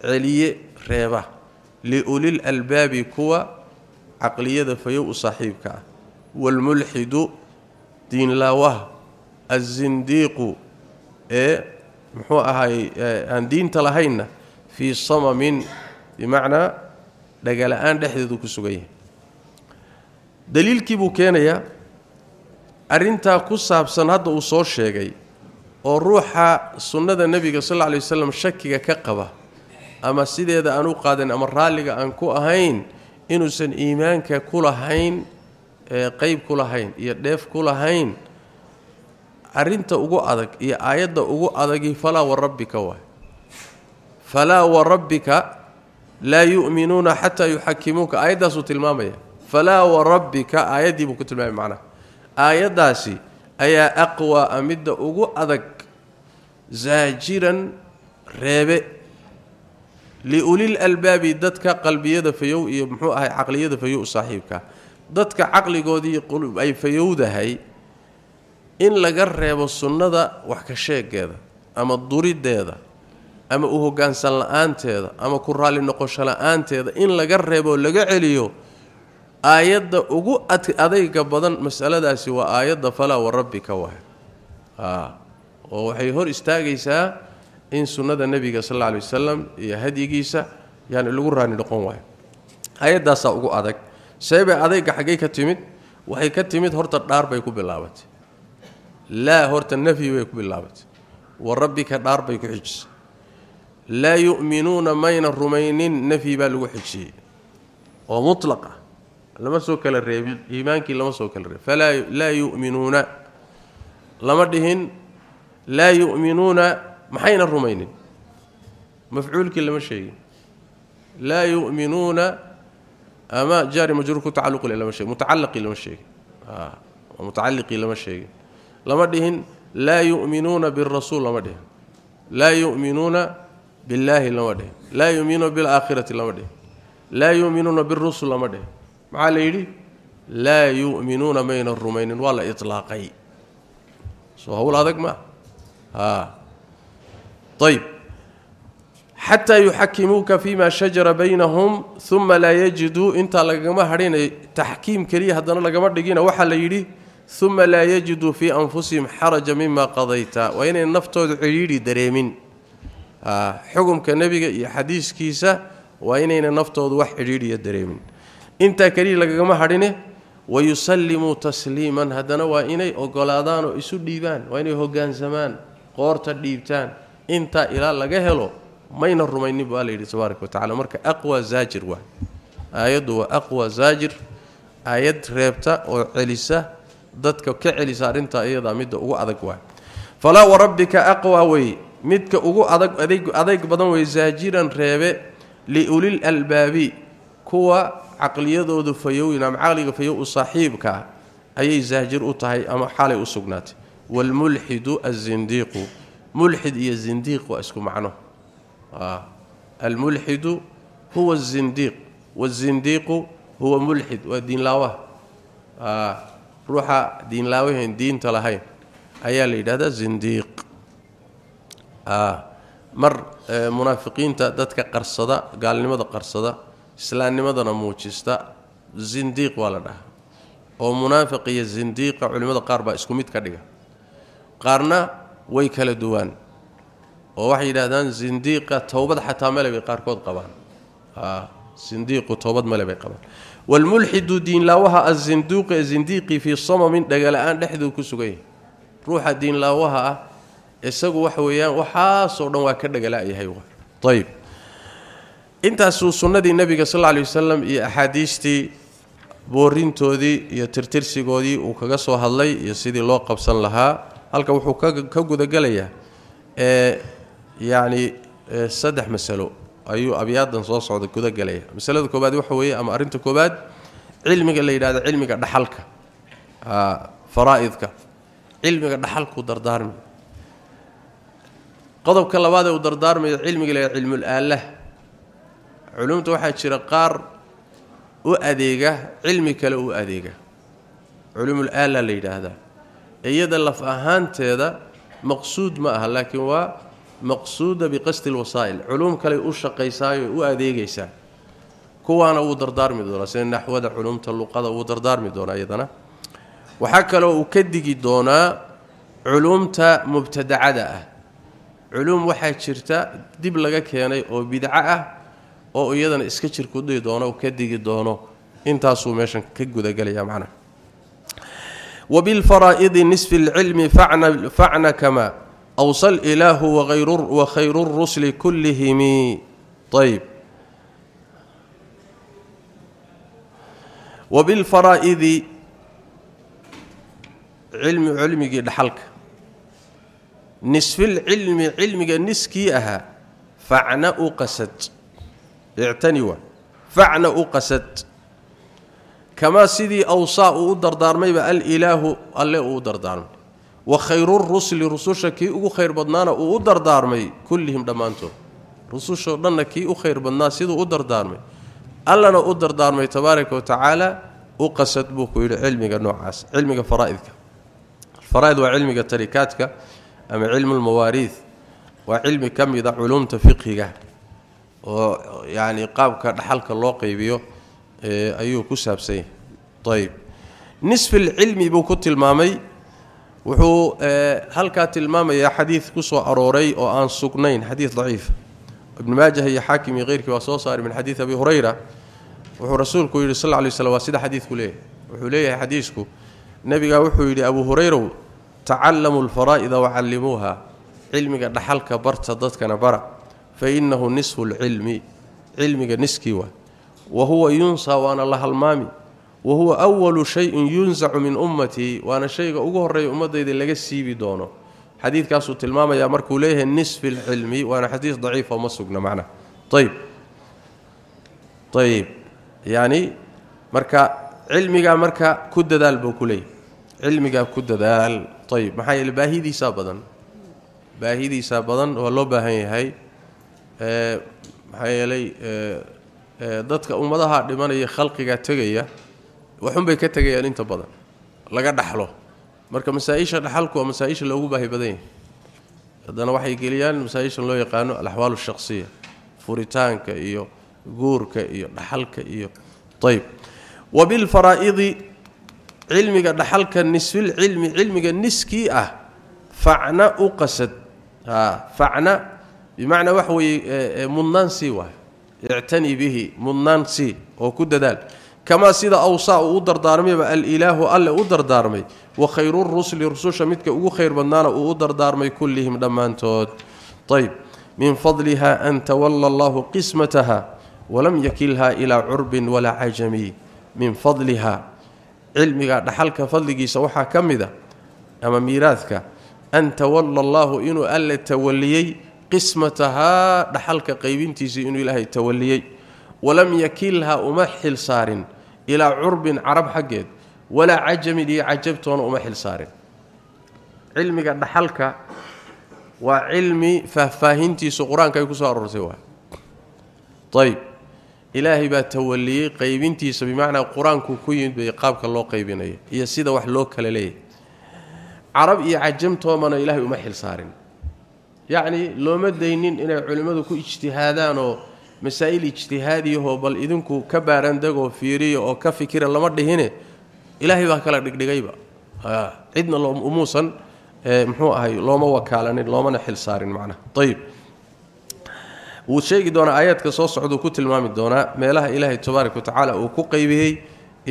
celiye reeba liulil albaabi kuwa caqliyada fayow u saaxiibka ah waalmulxidu diinlaawaha azindiiqu ee muxuu ahaay aan diinta lahaynna fii samamin bimacnaa dhagala-aan dhexdeedu ku sugan yahay daliilkii buu keenayaa arrintaa ku saabsan hadda uu soo sheegay oo ruuxa sunnada nebiga sal lay wasalam shakiga ka qaba ama sideeda aan u qaadan ama raalliga aan ku ahayn inuusan iimaanka ku lahayn qeyb ku lahayn iyo dheef ku lahayn arrinta ugu adag iyo aayadda ugu adagi falaa warabbika waay falaa warabbika laa yu'minuuna xataa yuxakimuuka aayaddaasuu tilmaamaya فلا وربك ايدي بو معنا. معنى ايداسي أي أقوى امد أوغو ادق زاجرا ريبه لأولي الألباب ددك قلبيده فيو أي مخو اهي عقليده فيو صاحبك. ددك عقليغودي قلب أي فيودهي إن لغا ريبو سنه واخ كشيغهده أما دوري ديدة. أما اوو غانسل انتيده أما كورالي نقوشلا انتيده إن لغا ريبو لغا عليو aayadda ugu adayga badan masaladaasi waa aayadda falaa warabbika waay oo waxay hor istaagaysaa in sunnada nebiga sal alay wasalam iyo hadyigiisa yaani lagu raani noqon waayo aayadaasaa ugu adag seebay adayga xaggay ka timid waxay ka timid horta dhaar bay ku bilaabatay laa horta nafyi bay ku bilaabatay wa rabbika dhaar bay ku xijisay laa yu'minuuna mayna rumaynin nafyi baa lagu xijiyey oo mutlaq ah لما سوك الريبين ايمانك لما سوك الريب فلا لا يؤمنون لما دهن لا يؤمنون محين الرومين مفعول كلمه شيء لا يؤمنون اما جاري مجرور تعلق إلى شيء متعلق إلى شيء آه ومتعلق إلى شيء لما دهن لا يؤمنون بالرسول لما دهن لا يؤمنون بالله لما دهن لا يؤمنون بالاخره لما دهن لا يؤمنون بالرسل لما دهن maxaa la yidhi laa yu'minuuna mayna rumaynin waa la ilaaqay soo hawl adag maa ayb xataa yuxakimuuka fima shajara baynahum uma laa yajiduu intaa lagama hadhinay taxkiim keliya haddana lagama dhigina waxaa la yidhi uma laa yajiduu fii anfusihim xaraja mima qadayta waa inay naftooda cidhiidhi dareemin xukumka nebiga iyo xadiiskiisa waa inayna naftoodu wax cidhiidhiya dareemin intaa keliya lagagama hadhine wayusallimuu tasliiman haddana waa inay ogolaadaan oo isu dhiibaan waa inay hoggaansamaan qoorta dhiibtaan intaa ilaa laga helo mayna rumaynin bu alla yidhi tabaaraka watacala marka aqwa zaajir waa aayaddu waa aqwa zaajir aayad reebta oo celisa dadka ka celisa arrintaa iyadaa midda ugu adag waa falaa warabbika aqwa wey midka ugu adag adayg badan wey zaajiran reebe liulil albaabi kuwa caqliyadoodu fayow ama caqliga fayow u saaxiibkaa ayay zaajir u tahay ama xaalay u sugnaatay waalmulxidu azindiiqu mulxid iyo zindiiq waa isku macno almulxidu huwa azindiiq waazindiiqu huwa mulxid waa diinlaawaha ruuxa diinlaawahayn diinta lahayn ayaa la yidhahdaa zindiiq mar munaafiqiinta dadka qarsada gaalnimada qarsada islaamnimadana muujista zindiiq waa la dhahaa oo munaafiq iyo sindiiqa culimmada qaar baa isku mid ka dhiga qaarna way kala duwaan oo waxay yidhaahdaan sindiiqa towbad xataa male bay qaarkood qabaan sindiiqu towbad male bay qabaan waalmulxidu diinlaawaha azinduuqi ee sindiiqii fii samamin dhagala-aan dhexduu ku sugan yahay ruuxa diinlaawaha ah isagu waxa weeyaan waxaasoo dhan waa ka dhagala-yahay ayb intaasuu sunnadii nebiga sal lla lay wasalam iyo axaadiistii boorintoodii iyo tirtirsigoodii uu kaga soo hadlay iyo sidii loo qabsan lahaa halka wuxuu ka gudagelayaa yacni saddex masalo ayuu abyaadan soo socda gudagelaya masalada koobaad waxa weeye ama arrinta koobaad cilmiga la yidhahdo cilmiga dhaxalka faraa'idka cilmiga dhaxalkuu dardaarmi qodobka labaad ee uu dardaarmayo cilmiga la yidhahdo cilmul aalah culumta waxaa jira qaar u adeega cilmi kale u adeega culumul aala la yidhaahdaa iyada laf ahaanteeda maqsuud ma aha laakiin waa maqsuuda biqasdi lwasaa'il culum kale u shaqaysaayo u adeegaysaa kuwaana wuu dardaarmi doonaa sida naxwada culumta luqada wuu dardaarmi doonaa iyadana waxaa kaloo uu ka digi doonaa culumta mubtadacada ah culum waxaa jirta dib laga keenay oo bidco ah oo iyadana iska jirkudhihi doono ka digi doono intaasuu meeshan ka gudagelaya macnaha wabilfaraa'idi nisfi اlcilmi facna kama awsa ilaahu wakhayru rusli kullihimi ayb wabilfaraa'idi cilmi cilmigii dhaxalka nisfilcilmi cilmiga niskii ahaa facna u qasad اعتنوا. فعن أقست. كما سيدي اوصى ودردارمي أودر الله ودردارم وخير الرسل كي أو خير بدنا ودردارمي كلهم ضمانته رسل كي أو خير بدنا سيده ودردارمي الله له ودردارمي تبارك وتعالى أقست بك علمك نوعاس. علمك فرائضك الفرائض وعلمك تركاتك. أم علم المواريث. وعلمي كم يدع علوم تفقهك. Oo yacni qaabka dhaxalka loo qaybiyo ayuu ku saabsan yahay ayb nisfilcilmi buu ku tilmaamay wuxuu halkaa tilmaamayaa xadiid ku soo arooray oo aan sugnayn xadiid daciif ibnu maajah iyo xaakim iyo keyrkii waa soo saaray min xadiid abi hurayra wuxuu rasuulku yidhi sal lla lay slam waa sida xadiidku leeyahay wuxuu leeyahay xadiisku nebigaa wuxuu yidhi abu hurayrow tacallamu lfaraa'ida wacallimuuha cilmiga dhaxalka barta dadkana bara فإنه نصف العلم علمك نسكيوه وهو ينصى وأنا الله المامي. وهو أول شيء ينزع من أمتي. وأنا شيء اوغه ري أمتي لغا سيبي دونه. حديث كاسو تلمام يا مركو ليه النصف العلمي وأنا حديث ضعيف ومسوقنا معنا. طيب. طيب. يعني مركا علمي مركا كوددال بو كلي علمي كوددال طيب. ما هي الباهيدي سابدان باهيدي سابدان ولو باهين هي, هي. Maxaa yeelay dadka ummadaha dhimanaya khalqiga tegaya waxunbay ka tegayaan inta badan laga dhaxlo marka masaa-isha dhaxalku waa masaa-isha loogu baahi badan yahay haddana waxay geliyaan masaa-ishan loo yaqaano alaxwaal ashaqsiya furitaanka iyo guurka iyo dhaxalka iyo ayb wabilfaraa'idi cilmiga dhaxalka nisfilcilmi cilmiga niskii ah facna u qasad facna بمعنى وحوي آه، آه، مننسي اعتني به مننسي أو كدال كما سيدا اوصى اودر دارمي الإله ألا اودر دارمي وخير الرسل رسول شمتك أو خير بنانا اودر دارمي كلهم دمانتود طيب من فضلها أن تولى الله قسمتها ولم يكلها إلى عرب ولا عجمي من فضلها علمك دخلك فضلكيسا وحا كميده أما ميراثك أن تولى الله انه الله توليي قسمتها دخل قيبنتيس إنو إلهي توليي. ولم يكلها أمحل صار إلى عرب عرب حقد ولا عجم لي عجبتون أمحل صار علمي دخلك وعلمي ففهمتي القران كاي كسوارورسي وا طيب. إلهي با توليي قيبنتيس بمعنى القران كو كيد بقابك الله قيبنيه يا سيدة واخ لو كلليه عرب يا عجمتو إلهي أمحل صار yacni looma daynin inay culimmadu ku ijtihaadaanoo masaa'il ijtihaadiyahoo bal idinku ka baarandegoo fiiriya oo ka fikira lama dhihine ilaahay baa kala dhigdhigayba cidna umuusan muxuu ahay looma wakaalanin loomana xil saarin macnaha ayib wuu sheegi doonaa aayaadka soo socduu ku tilmaami doonaa meelaha ilaahay tabaaraka wa tacaala uu ku qaybiyey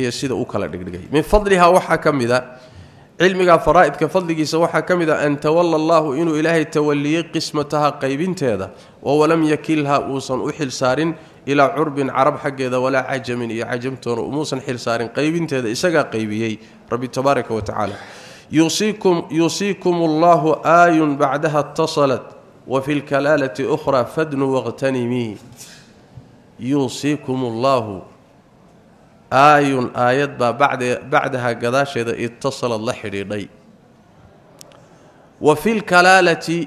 iyo sida u kala dhigdhigay min fadlihaa waxaa ka mid a علمي فرائض كفضلي كم إذا أن تولى الله إنه إله تولي قسمتها قيبنتها وهو لم يكلها أوصا وحل سار إلى عرب عرب حق إذا ولا عجم. يعجمته وموسن حل سارن قيبنتها اسغا قيبيي. ربي تبارك وتعالى. يوصيكم يوصيكم الله آي بعدها اتصلت. وفي الكلالة أخرى فدن واغتنمي. يوصيكم الله bacdaha gadaasheeda itasalad la xidhiidhay wa fi lkalaalati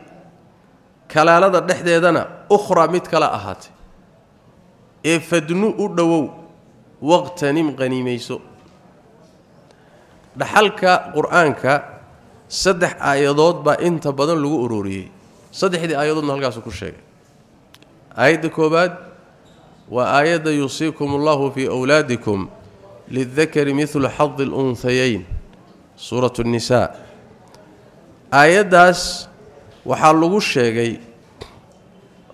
kalaalada dhexdeedana ukhraa mid kala ahaatay ee fadnu u dhowow waqtanim qaniimayso dhaxalka qur-aanka saddex aayadood baa inta badan lagu ururiyey saddexdii aayadoodna halkaasu ku sheegay aayadda koowaad aayadda yuusiikum allahu fii wlaadikum lidakari midlu xadi lunhayayn suuratu nnisaa aayaddaas waxaa lagu sheegay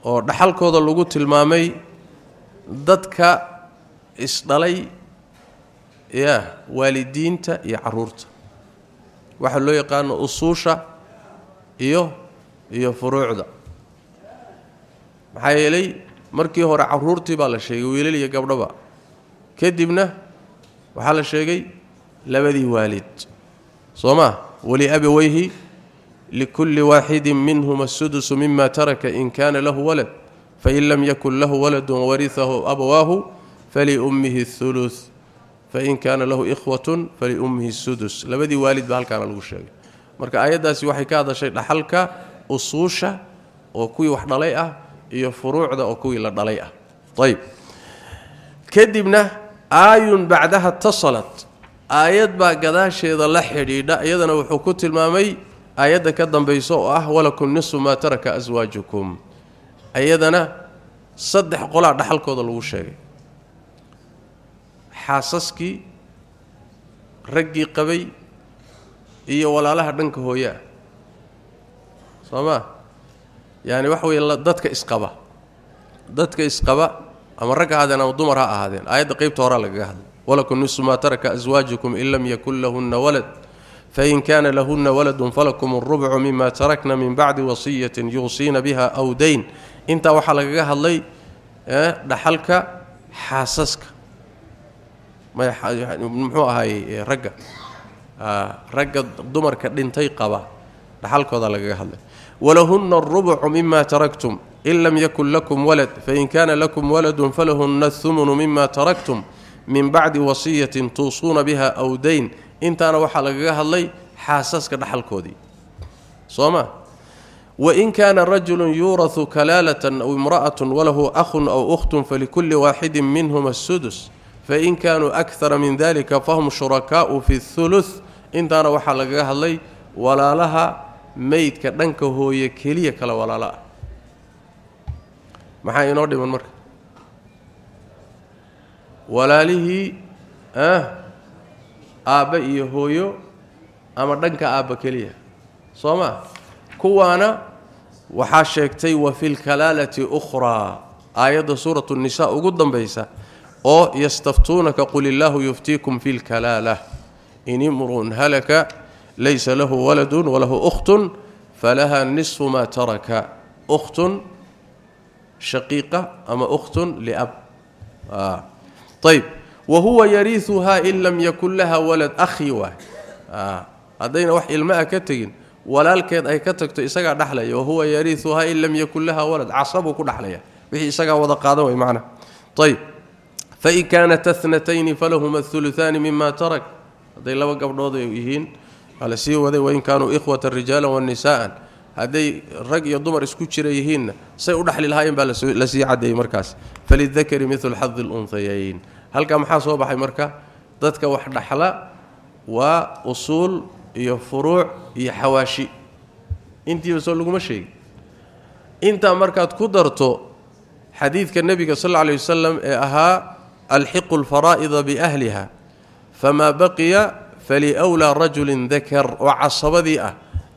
oo dhaxalkooda lagu tilmaamay dadka isdhalay ya waalidiinta iyo caruurta waxaa loo yaqaano usuusha iyo iyo furuucda maxaa yeelay markii hore caruurtii baa la sheegay wiilal iyo gabdhaba kadibna waxaa la sheegay labadii waalid soo maa waliabaweyhi likulli waaxidin minhuma asudusu mima taraka in kaana lahu walad fain lam yakun lahu waladun warihahu abawaahu faliummihi hulu fain kaana lahu ikhwatun faliummihi sudus labadii waalid baa halkaana lagu sheegay marka aayaddaasi waxay ka hadashay dhaxalka usuusha oo kuwii wax dhalay ah iyo furuucda oo kuwii la dhalay ah ayb kadibna aayun bacdaha tasalat aayad baa gadaasheeda la xidhiidha iyadana wuxuu ku tilmaamay aayadda ka dambayso oo ah walakum nisu maa taraka aswaajukum iyadana saddex qolaa dhaxalkooda lagu sheegay xaasaskii raggii qabay iyo walaalaha dhanka hooyaa soo maa يعني وحوي الله الدتك اسقبا دتك اسقبا اما رغا هذان أنا دمر هذان ايد قيبته ورا لغا هذ ولا كن ما ترك ازواجكم إن لم يكن لهن ولد فان كان لهن ولد فلكم الربع مما تركنا من بعد وصيه يوصين بها أو دين انت وحا لغا هدلي دخلك حاسسك ما يعني منحو هاي رغا ضمر كدين كدنتي قبا هذا لغا هدلي ولهن الربع مما تركتم. إن لم يكن لكم ولد فإن كان لكم ولد فلهن الثمن مما تركتم. من بعد وصية توصون بها أو دين. إن أنا وحا اللي هدلي حاسسك دخلكودي سوما وإن كان الرجل يورث كلالة أو امرأة وله أخ أو أخت فلكل واحد منهم السدس. فإن كانوا أكثر من ذلك فهم شركاء في الثلث. إن أنا وحا اللي ولا لها meydka dhanka hooye keliya kale walaalo ah maxaa inoo dhiman marka walaalihii aabbe iyo hooyo ama dhanka aabba keliya soo maa kuwaana waxaa sheegtay wa fi lkalaalati ukhraa aayadda suuratu nnisaa ugu dambaysa oo yastaftuunaka qul illaahu yuftiikum fi lkalaala in imru'un halaka ليس له ولد وله أخت فلها نصف ما ترك. أخت شقيقة اما أخت لأب. آه. طيب. وهو يريثها إن لم يكن لها ولد أخي واحد. آه. هذين وحي الماء كتين ولالك أي كتكتو اسغا دخليه وهو يريثها إن لم يكن لها ولد عصبه كدخليه وهي اسغا ودا قاده وي معنى. طيب. فإن كانت اثنتين فلهما الثلثان مما ترك. هذا هذين لو نوضي ويهين على سي وداي وإن كانوا إخوة الرجال والنساء. هذه الرج يضمر اسكو جيرين سي ودخل لهاين با لسي عدي مركاس فللذكر مثل حظ الأنثيين. هل كان محا سو بحي مركا ددك واخ دخل وأصول يا فروع حواشي. انت يوصل لكم شيء. إنت مركز تقدرتو حديث النبي صلى الله عليه وسلم إيه، أها الحق الفرائض بأهلها. فما بقي فلأولى رجل ذكر وعصبديه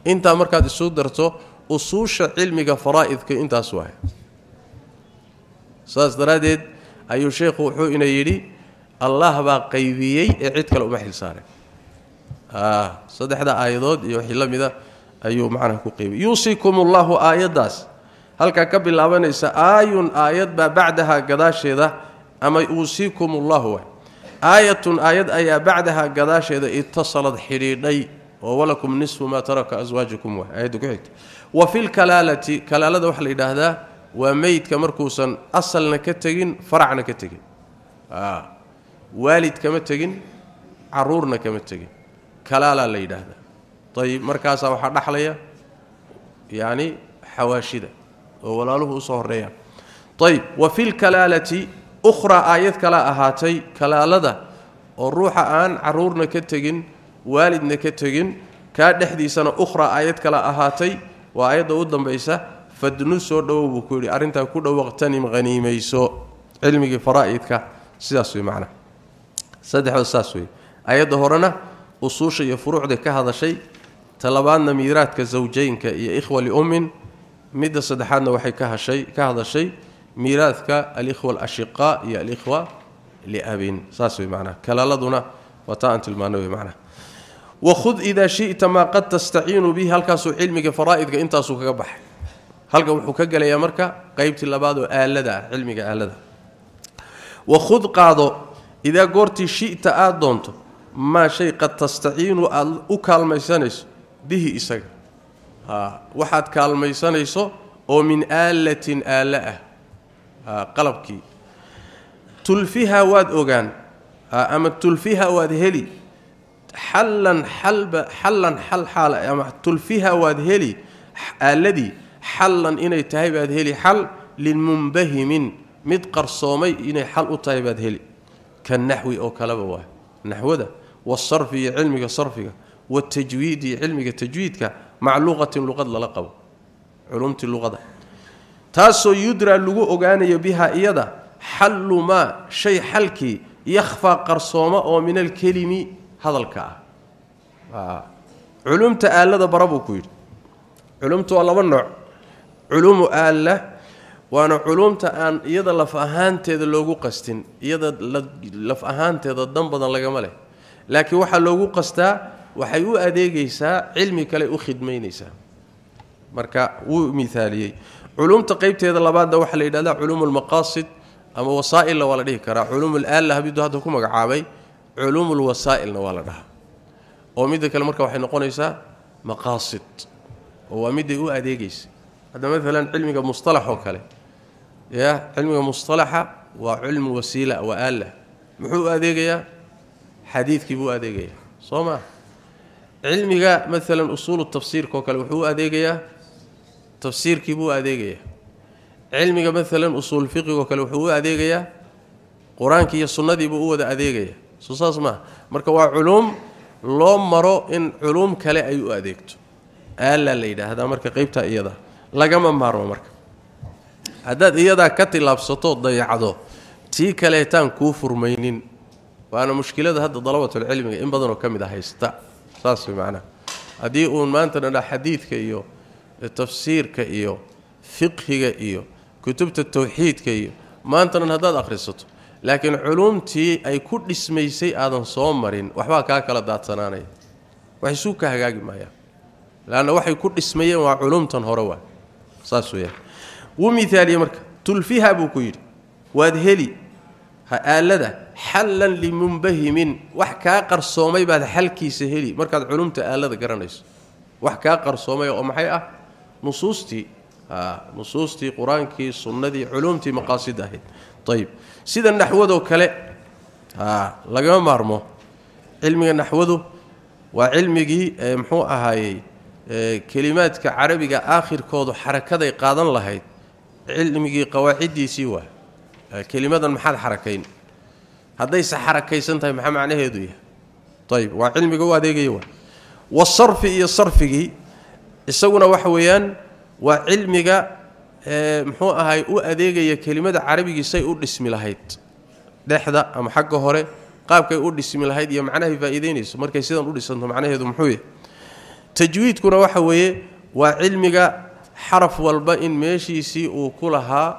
إنت مركز سودرته درتو علمك علمي فرائضك إنت اسواه أستاذ دراديد اي شيخ وحو ان يري الله با قيبيي عيد كلو بخيل ساره آه أيضا يوحي يو خيلميده أيو معناه كو يوصيكم الله ايداس هلكا كبلاونهسا ايون ايد با بعدها قداشيده أما يوصيكم الله وحي. Aayatun aayad ayaa bacdaha gadaasheeda itasalad xidhiidhay oo walakum nisfu maa taraka aswaajukum aayadda ku xigta wa fi lkalaalati kalaalada waxaa la yidhaahdaa waa meydka markuusan asalna ka tegin faracna ka tegin waalid kama tegin caruurna kama tegin kalaalaa la yidhaahdaa ayib markaasaa waxaa dhaxlaya yacni xawaashida oo walaaluhu usoo horreeyaan ayib wa fi lkalaalati ukhraa aayad kala ahaatay kalaalada oo ruuxa aan caruurna ka tegin waalidna ka tegin kaa dhexdiisana ukhraa aayad kala ahaatay waa aayadda u dambaysa fadnu soo dhowow buu ku yidhi arrintaa ku dhowaqtanim haniimayso cilmigii faraa'idka sidaas wey macnaha saddexdood saas wey ayadda horena usuusha iyo furuucda ka hadashay talabaadna miiraadka zawjaynka iyo ikhwa liummin midda saddexaadna waxay ka hashay ka hadashay ميراثك الإخوة الأشقاء يا الإخوة لابن صاصي معنا. كلالدنا وطانت المانوي معنا. وخذ إذا شئت ما قد تستعين به. هلكا سو علمك فرائضك انت سو كبح هلكا و خو كغليا مركا؟ قيبتي لباد أو الهدا علمك الهدا وخذ قاضو. إذا غورتي شئت ادونت ما شيء قد تستعين أو كلمسنس به اسغ ها آه، وحد كلمسنيسو أو من الهه الهه qalabkii tulfiha waad ogaan ama tulfiha waad heli xallan xalba xallan xal xaal ama tulfiha waad heli aaladii xallan inay tahay baad heli xal limunbahimin mid qarsoomay inay xal u tahay baad heli ka naxwi oo kaleba waay naxwada wasarfi iyo cilmiga sarfiga watajwiid iyo cilmiga tajwiidka maca luqatin luqad lala qabo culumtii luqada تاسو يدرى لو اوغانيو بها ايدا حل ما شيء حلكي يخفى قرصومه أو من الكلمي هذلك با علوم تالده برب كو يد علوم تو لبا نوع علوم الاله وأنا علوم تا ان ايدا لفاهانتيده لوغو قستين ايدا لفاهانتيده دنبدن لغمل لكن waxaa lagu qastaa waxay u adeegaysaa cilmi kale u khidmeeyneysa marka uu mid thaliyay علوم تقيبته لبعض وحا لا يدلا علوم المقاصد أما وسائل ولا دي كرا علوم الاله بده هذا كو مغعابي علوم الوسائل ولا دها وميد كلمه مره وحي نكونيسا مقاصد. وميد أو اديجيس هذا مثلا علم مصطلح وكله يا علم مصطلح وعلم وسيلة واله محو اديجيا حديث كيبو اديجيا صوما علمي مثلا أصول التفسير كوكل وحو اديجيا tafsiirkii buu adeegayaa cilmiga maalan usuul fiqigo kale wuxuu u adeegayaa qur-aankii iyo sunnadiibuu u wada adeegaya soo saas maaha marka waa culuum loo maro in culuum kale ay u adeegto aallaa la yidhaahdaa marka qeybtaa iyada lagama maarmo marka haddaad iyadaa ka tillaabsato dayacdo tii kaleetaan kuu furmaynin waana mushkilada hadda dalabatulcilmiga in badanoo ka mid a haysta saas way macnaha haddii uun maanta dhandha xadiidka iyo التفسير كايو فقه كايو كتب التوحيد كايو ما أنت هذا اخرست لكن علومتي أي كو دسميسي ادن سو مارين وحبا كا كلا داتناني وحي سو مايا. لأن وحي كو دسميه وا علومتن هورا وا ساسويا ومثالي مرك تلفيها بوكير وادهلي هالده حلا لمنبهم وح كا قرسوماي بعد حلكي سهلي مركات علومته الده غرانيس وح كا قرسوماي أو مخيه نصوصتي آه نصوصتي قرآنكي سندي علومتي مقاصدها طيب سيده النحوده وكله آه لغو مارمو. علمي النحوده وعلمي آه، محو أهاي آه، كلمات كعربي آخر كود حركته قادن لهيد علمي قواعدي سيوا آه، كلمات المحل حركين. هذا ليس تاي ما محمد هدي طيب وعلمي هو هذيك هو والصرف يصرفي isaguna waxa weeyaan waa cilmiga muxuu ahay u adeegaya kelimada carabigii say u dhismi lahayd dhexda ama xagga hore qaabkay u dhismi lahayd iyo macnahay faa'iideynayso markay sidan u dhisanto macnaheedu muxuu yahay tajwiidkuna waxa weeye waa cilmiga xaraf walba in meeshiisii uu ku lahaa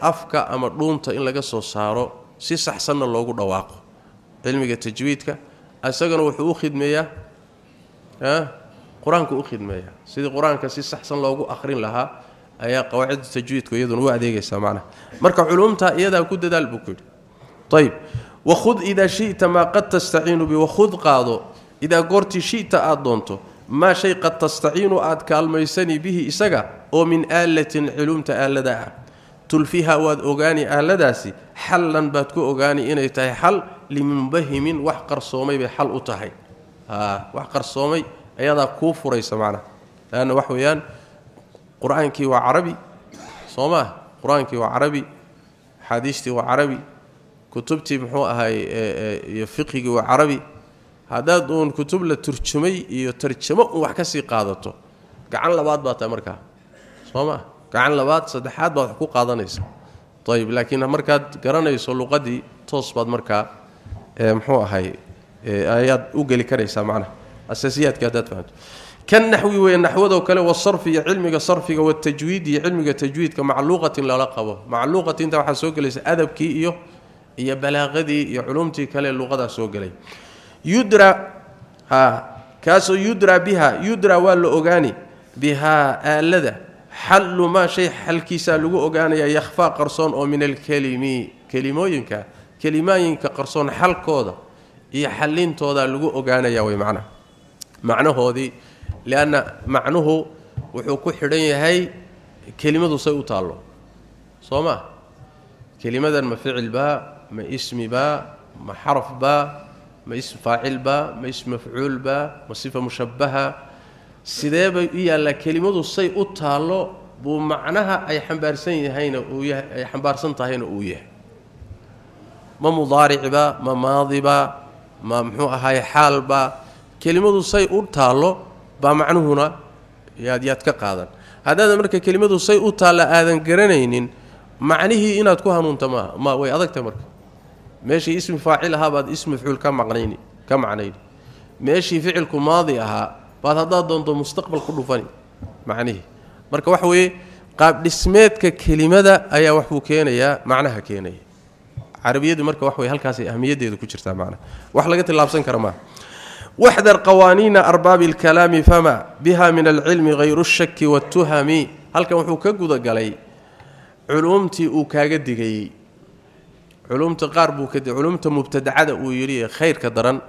afka ama dhuunta in laga soo saaro si saxsanna loogu dhawaaqo cilmiga tajwiidka isagana wuxuu u khidmeeyaa qur-aanku u khidmeeyaa sidii qur-aanka si saxsan loogu akhrin lahaa ayaa qawaacidda tajwiidku iyaduna u adeegaysaa macnaha marka culumta iyadaa ku dadaal buu ku yidhi ayb wakhud idaa shita maa qad tastaciinu bi wakhud qaado idaa goortii shita aada doonto maa shay qad tastaciinu aad kaalmaysani bihi isaga oo min aalatin culumta aalada ah tulfiha waad ogaani aaladaasi xallan baad ku ogaani inay tahay xal limunbahimin wax qarsoomay bay xal u tahay wax qarsoomay ayadaa kuu furaysa macnaha leanna wax weeyaan qur-aankii waa carabi soo maa qur-aankii waa carabi axaadiistii waa carabi kutubtii muxuu ahay iyo fiqigii waa carabi haddaad uun kutub la turjumay iyo tarjamo un wax ka sii qaadato gacan labaad baa tahay markaa soo maa gacan labaad saddexaad baad wax ku qaadanaysa ayib laakiin markaad garanayso luqadii toos baad markaa muxuu ahay ayaad u geli karaysaa macnaha asaasiyaadka haddaad fahamto kan naxwi weeye naxwadoo kale wasarfi iyo cilmiga sarfiga watajwiid iyo cilmiga tajwiidka macluuqatin lala qabo macluuqatinta waxaa soo gelaysa adabkii iyo iyo balaaqadii iyo culumtii kale luqadaa soo gelay yudra ha kaasoo yudra biha yudra waa la ogaani bihaa aalada xallu maa shay xalkiisaa lagu ogaanayaa yakhfaa qarsoon oo min alkelimi kelimooyinka kelimooyinka qarsoon xalkooda iyo xallintooda lagu ogaanaya way macnaha macnahoodii lianna macnuhu wuxuu ku xidhan yahay kelimadu say u taallo soo ma kelimadan ma ficil baa ma ismi baa ma xaraf baa ma ism faacil baa ma ism mafcuul baa ma sifa mushabbaha sidee bay u yaallaa kelimadu say u taallo buu macnaha ay xambaarsan yahayna uu yahay ay xambaarsan tahayna uu yahay ma mudaaricba ma maadiba ma muxuu ahaay xaalba kelimadu say u taallo baa macnuhuna yaad yaad ka qaadan haddaadan marka kelimadu say u taalla aadan garanaynin macnihii inaad ku hanuunta maaha ma way adagtahay marka meeshii ismi faacil ahaa baad ismi mafcuul ka maqnayni ka macnayni meeshii ficilku maadi ahaa baad haddaad doonto mustaqbal ku dhufani macnihii marka waxa weeye qaab dhismeedka kelimada ayaa waxbuu keenayaa macnaha keenaya carabiyadu marka wax wey halkaasay ahmiyaddeedu ku jirtaa macnaha wax laga tillaabsan kara maaha واحذر قوانين أرباب الكلام فما بها من العلم غير الشك والتهم. هلكا و هو كغودا غلي علومتي أو كاغا ديغي علومتي قاربو كد علومتي مبتدعده و خير كدرا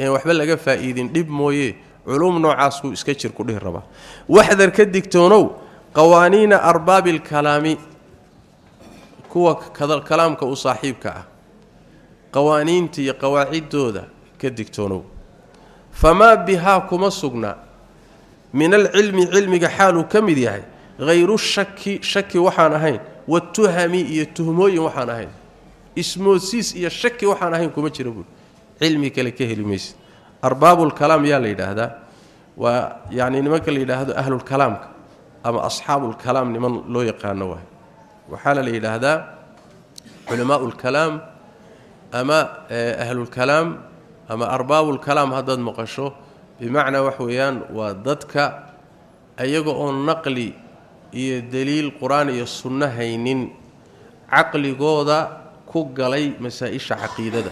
ان وخبا لغا فايدين ديب موي علوم نوعاسو اسكا جير كو دهربا واحذر كدكتونو قوانين أرباب الكلام. كوك كو كدل كلامك قوانين تي قوانينتي قواعيدوده كدكتونو فما بها كما سقنا. من العلم علمك حال كم يحيى غير الشك شك وحان هين. والتهم يتهموي وحان اهين اسموسيس يا شك وحان هين كما جرب علمي كل كهلميس أرباب الكلام يا ليلى هذا. ويعني انما كل هذا أهل الكلام. أما أصحاب الكلام لمن لا يقانوا وحال ليلى هذا علماء الكلام. أما آه، أهل الكلام. Arbaabulkalaam haddaad maqasho bimacnaa wax weeyaan waa dadka iyaga oo naqli iyo deliil qur-aan iyo sunno haynin caqligooda ku galay masaa-isha caqiidada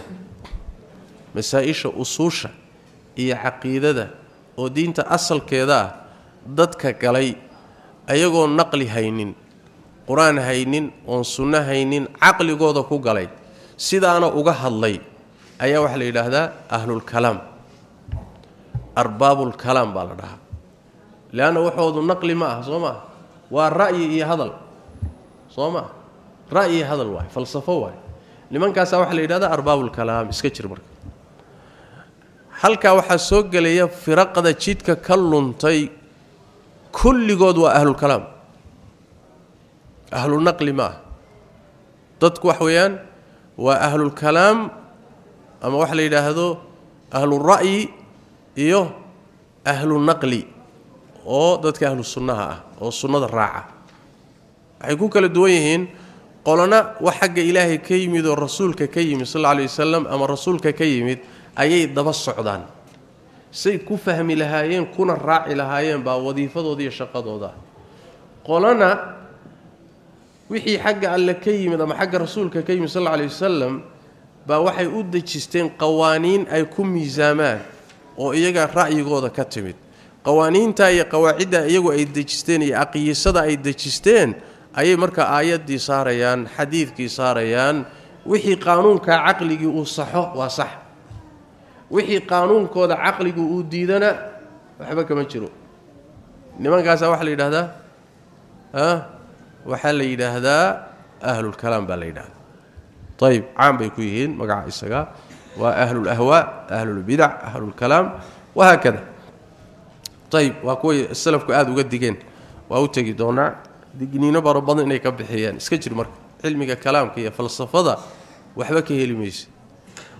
masaa-isha usuusha iyo caqiidada oo diinta asalkeeda ah dadka galay ayagoo naqli haynin qur-aan haynin oon sunno haynin caqligooda ku galay sidaana uga hadlay ayaa waxaa la yidhaahdaa ahlulkalaam arbaabulkalaam baa la dhahaa leanna waxoodu naqli ma aha soo maa waa ra'yi iyo hadal soo maa ra'yi iyo hadal waay falsafo waay nimankaasaa waxaa la yidhahdaa arbaabulkalaam iska jir marka halkaa waxaa soo gelaya firaqda jidhka ka luntay kulligood waa ahlulkalaam ahlunaqli ma ah dadku wax weeyaan waa ahlulkalaam ama waxa la yidhaahdo ahlura'yi iyo ahlunaqli oo dadka ahlu sunnaha ah oo sunnada raaca waxay ku kala duwan yihiin qolona wax xagga ilaahay ka yimid oo rasuulka ka yimid sal alay wasalam ama rasuulka ka yimid ayay daba socdaan say ku fahmi lahaayeen kuna raaci lahaayeen baa wadiifadooda iyo shaqadooda qolana wixii xagga alle ka yimid ama xagga rasuulka ka yimid sal alay wasalam baa waxay u dejisteen qawaaniin ay ku miisaamaan oo iyaga ra'yigooda ka timid qawaaniinta iyo qawaacidda iyagu ay dejisteen iyo aqiyisada ay dejisteen ayay marka aayaddii saarayaan xadiidkii saarayaan wixii qaanuunkaa caqligii uu saxo waa sax wixii qaanuunkooda caqligu uu diidana waxba kama jiro nimankaasaa waxaa la yidhahdaa waxaa la yidhaahdaa ahlulkalaam baa la yidhahdaa ku yihiin magaca isaga waa ahlulahwaa ahlulbidac ahlulkalaam wahaakada ayib waa kuway salafku aada uga digeen waa u tegi doonaa digniino baro badan inay ka bixiyeen iska jir marka cilmiga kalaamka iyo falsafada waxba ka heli maysa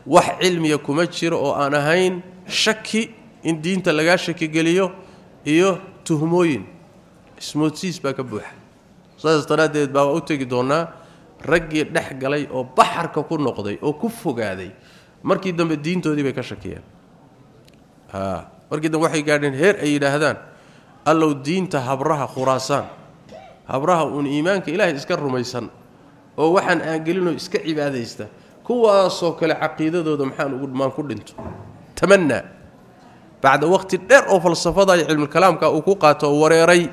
wax cilmiga kuma jiro oo aan ahayn shaki in diinta lagaa shakigeliyo iyo tuhmooyin ismoodsiis baa ka buuxa saas daraaddeed baa u tegi doonaa raggii dhex galay oo baxarka ku noqday oo ku fogaaday markii dambe diintoodii bay ka shakiyeen markii dambe waxay gaadheen heer ay yidhaahdaan allow diinta habraha khuraasaan habraha uun iimaanka ilaahay iska rumaysan oo waxaan aangelinoo iska cibaadaysta kuwaasoo kale caqiidadooda maxaan ugu maan ku dhinto tamanaa bacda waqti dheer oo falsafada iyo cilmukalaamka uu ku qaato oo wareeray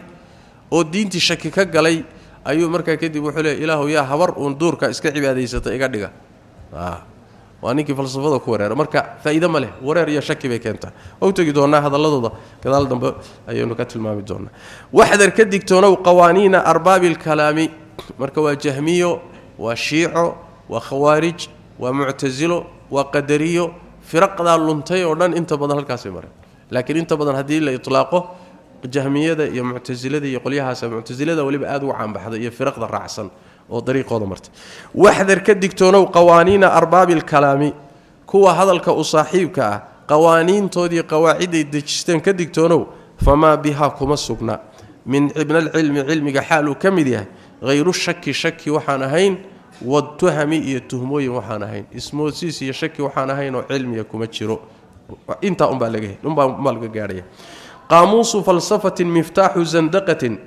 oo diintii shaki ka galay ayuu markaa kadib wuxuu leey ilaahu yaa habar uun duurka iska cibaadaysata iga dhiga waa ninkii falsafada ku wareera marka faa'iide ma leh wareer iyo shaki bay keentaa waa u tegi doonaa hadalladooda gadaal dambe ayaynu ka tilmaami doonaa waxdar ka digtoonow qawaaniina arbaabi lkalaami marka waa jahmiyo waa shiico waa khawaarij waa muctasilo waa qadariyo firaqdaa luntay oo dhan inta badan halkaasay mareen laakiin inta badan haddii la itlaaqo jahmiyada iyo muctasilada iyo qolyahaas muctasilada weliba aada uga caanbaxday iyo firaqda raacsan oo dariiqooda martay waxdar ka digtoonow qawaaniina arbaabi lkalaami kuwa hadalka u saaxiibka ah qawaaniintoodii qawaaciday dejisteen ka digtoonow famaa bihaa kuma sugna min ibnalcilmi cilmiga xaaluu ka mid yahay hayru shaki shaki waxaan ahayn wadtuhami iyo tuhmooyin waxaan ahayn ismoodsiis iyo shaki waxaan ahayn oo cilmiga kuma jiro intaa umbaa laga umbaa قاموس فلسفة مفتاح زندقة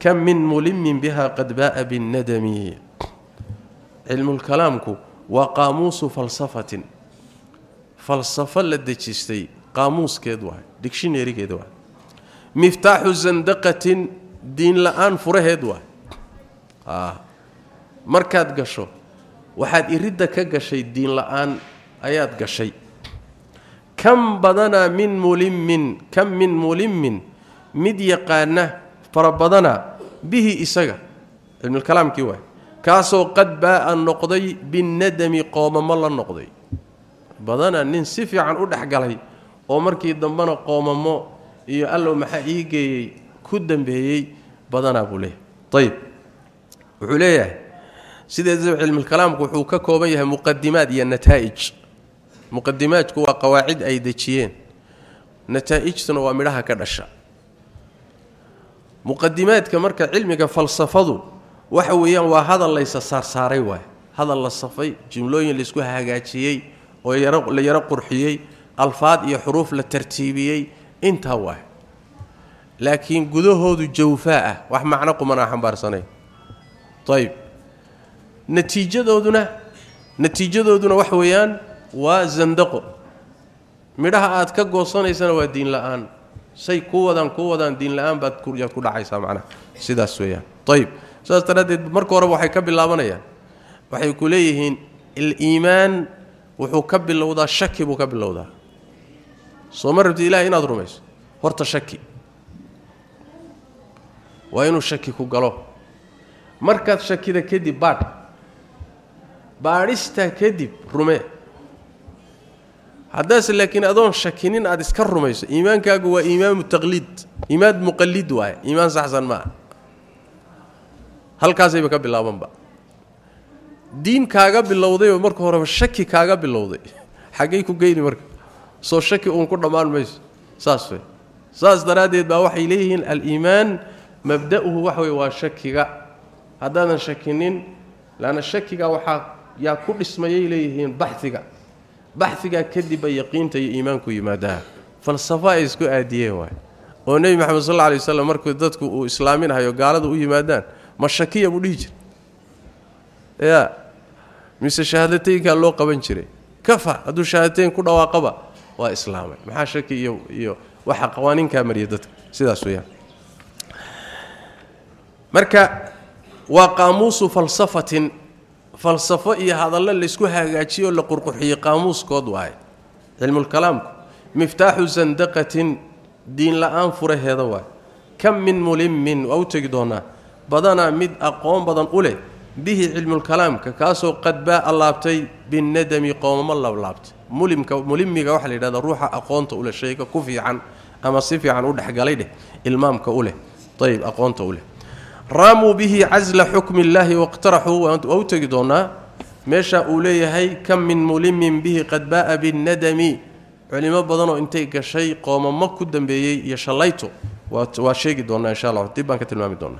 كم من ملم بها قد باء بالندم. علم الكلامك وقاموس فلسفة. فلسفة لدى تشتي قاموس كيدوها ديكشنيري كيدوها مفتاح زندقة دين لآن فره يدوها آه. مركات قشو. وحاد إرده كقشي دين لآن آيات قشي. كم بدنا من ملم كم من ملم مديا يقانا فربدنا به اسغا من الكلام كي وهي كاسو قد باء النقضي بالندم قوم ما النقضي. بدنا ننسف عن ادخغلي أو مركي دمنا قوممو يا الله ما حيغي كدم به بدنا بوليه. طيب عليه سيدي علم الكلام كو هو ككوبن مقدمات يا نتائج. Muqadimaadku waa qawaacid ay dejiyeen nataa'ijtuna waa midhaha ka dhasha muqadimaadka marka cilmiga falsafadu waxa weeyaan waa hadal laysa saarsaaray waay hadal la safay jumlooyin laysku hagaajiyey oo la yaro qurxiyey alfaad iyo xuruuf la tartiibiyey intaa waay laakiin gudahoodu jawfaa ah wax macno qumanaa xambaarsanay ayib natiijadooduna natiijadooduna wax weeyaan waa zandaqo midhaha aad ka goosanaysana waa diin la-aan say ku wadaan ku wadaan diin la-aan baad yaad ku dhacaysaa macnaha sidaas weeyaan ayib saas daraaddeed marka horeba waxay ka bilaabanayaan waxay ku leeyihiin aliimaan wuxuu ka bilowdaa shaki buu ka bilowdaa soo ma rabti ilahay inaad rumayso horta shaki waa inuu shaki ku galo markaad shakida kadib baadh baadhistaa kadib rumee haddaase laakiin adoon shakinin aad iska rumayso iimaankaagu waa iimaamu taqliid iimaan muqallid waaye iimaan saxsan maaha halkaasayba ka bilaabanba diin kaaga bilowdayoo marka horeba shaki kaaga bilowday xaggay ku geyni marka soo shaki uun ku dhammaan mayso saas wey saas daraaddeed baa waxay leeyihiin aliimaan mabda'uhu waxa wey waa shakiga haddaadan shakinin leanna shakiga waxaa yaa ku dhismayay leeyihiin baxiga baxigaa kadib ay yaqiinta iyo iimaanku yimaadaa falsafo ay isku aadiyeen waay oo nebi maxamed sal alla alay waslam markuu dadku uu islaaminahayo gaalada u yimaadaan ma shakiya buu dhihi jiray ya mise shahaadateynkaa loo qaban jiray kafa hadduu shahaadateyn ku dhawaaqaba waa islaamay maxaa shaki iyo iyo waxa qawaaniinkaa mariya dadka sidaas weeyaan marka waa qaamuusu falsafatin falsafo iyo hadallo laysku hagaajiyo oo la qurqurxiyey qaamuuskood waaye cilmulkalaamku miftaaxu sandaqatin diin la-aan furaheeda waay kam min mulimin waa u tegi doonaa badanaa mid aqoon badan u leh bihi cilmulkalaamka kaasoo qad baa laabtay binnadami qoomamo lablaabtay mulimka mulimiga waxaa la yidhahda ruuxa aqoonta uleh shayga ku fiican ama si fiican u dhexgalay dheh ilmaamka u leh ayib aqoonta u leh رموا به عزل حكم الله واقترحوا. أو تجدون مشى أولي هي كم من ملم به قد باء بالندم. علماء بدنوا انت غشاي قوم ما كدبيه يشليته وشيك دونا إن شاء الله. تبان كتلمامي دونا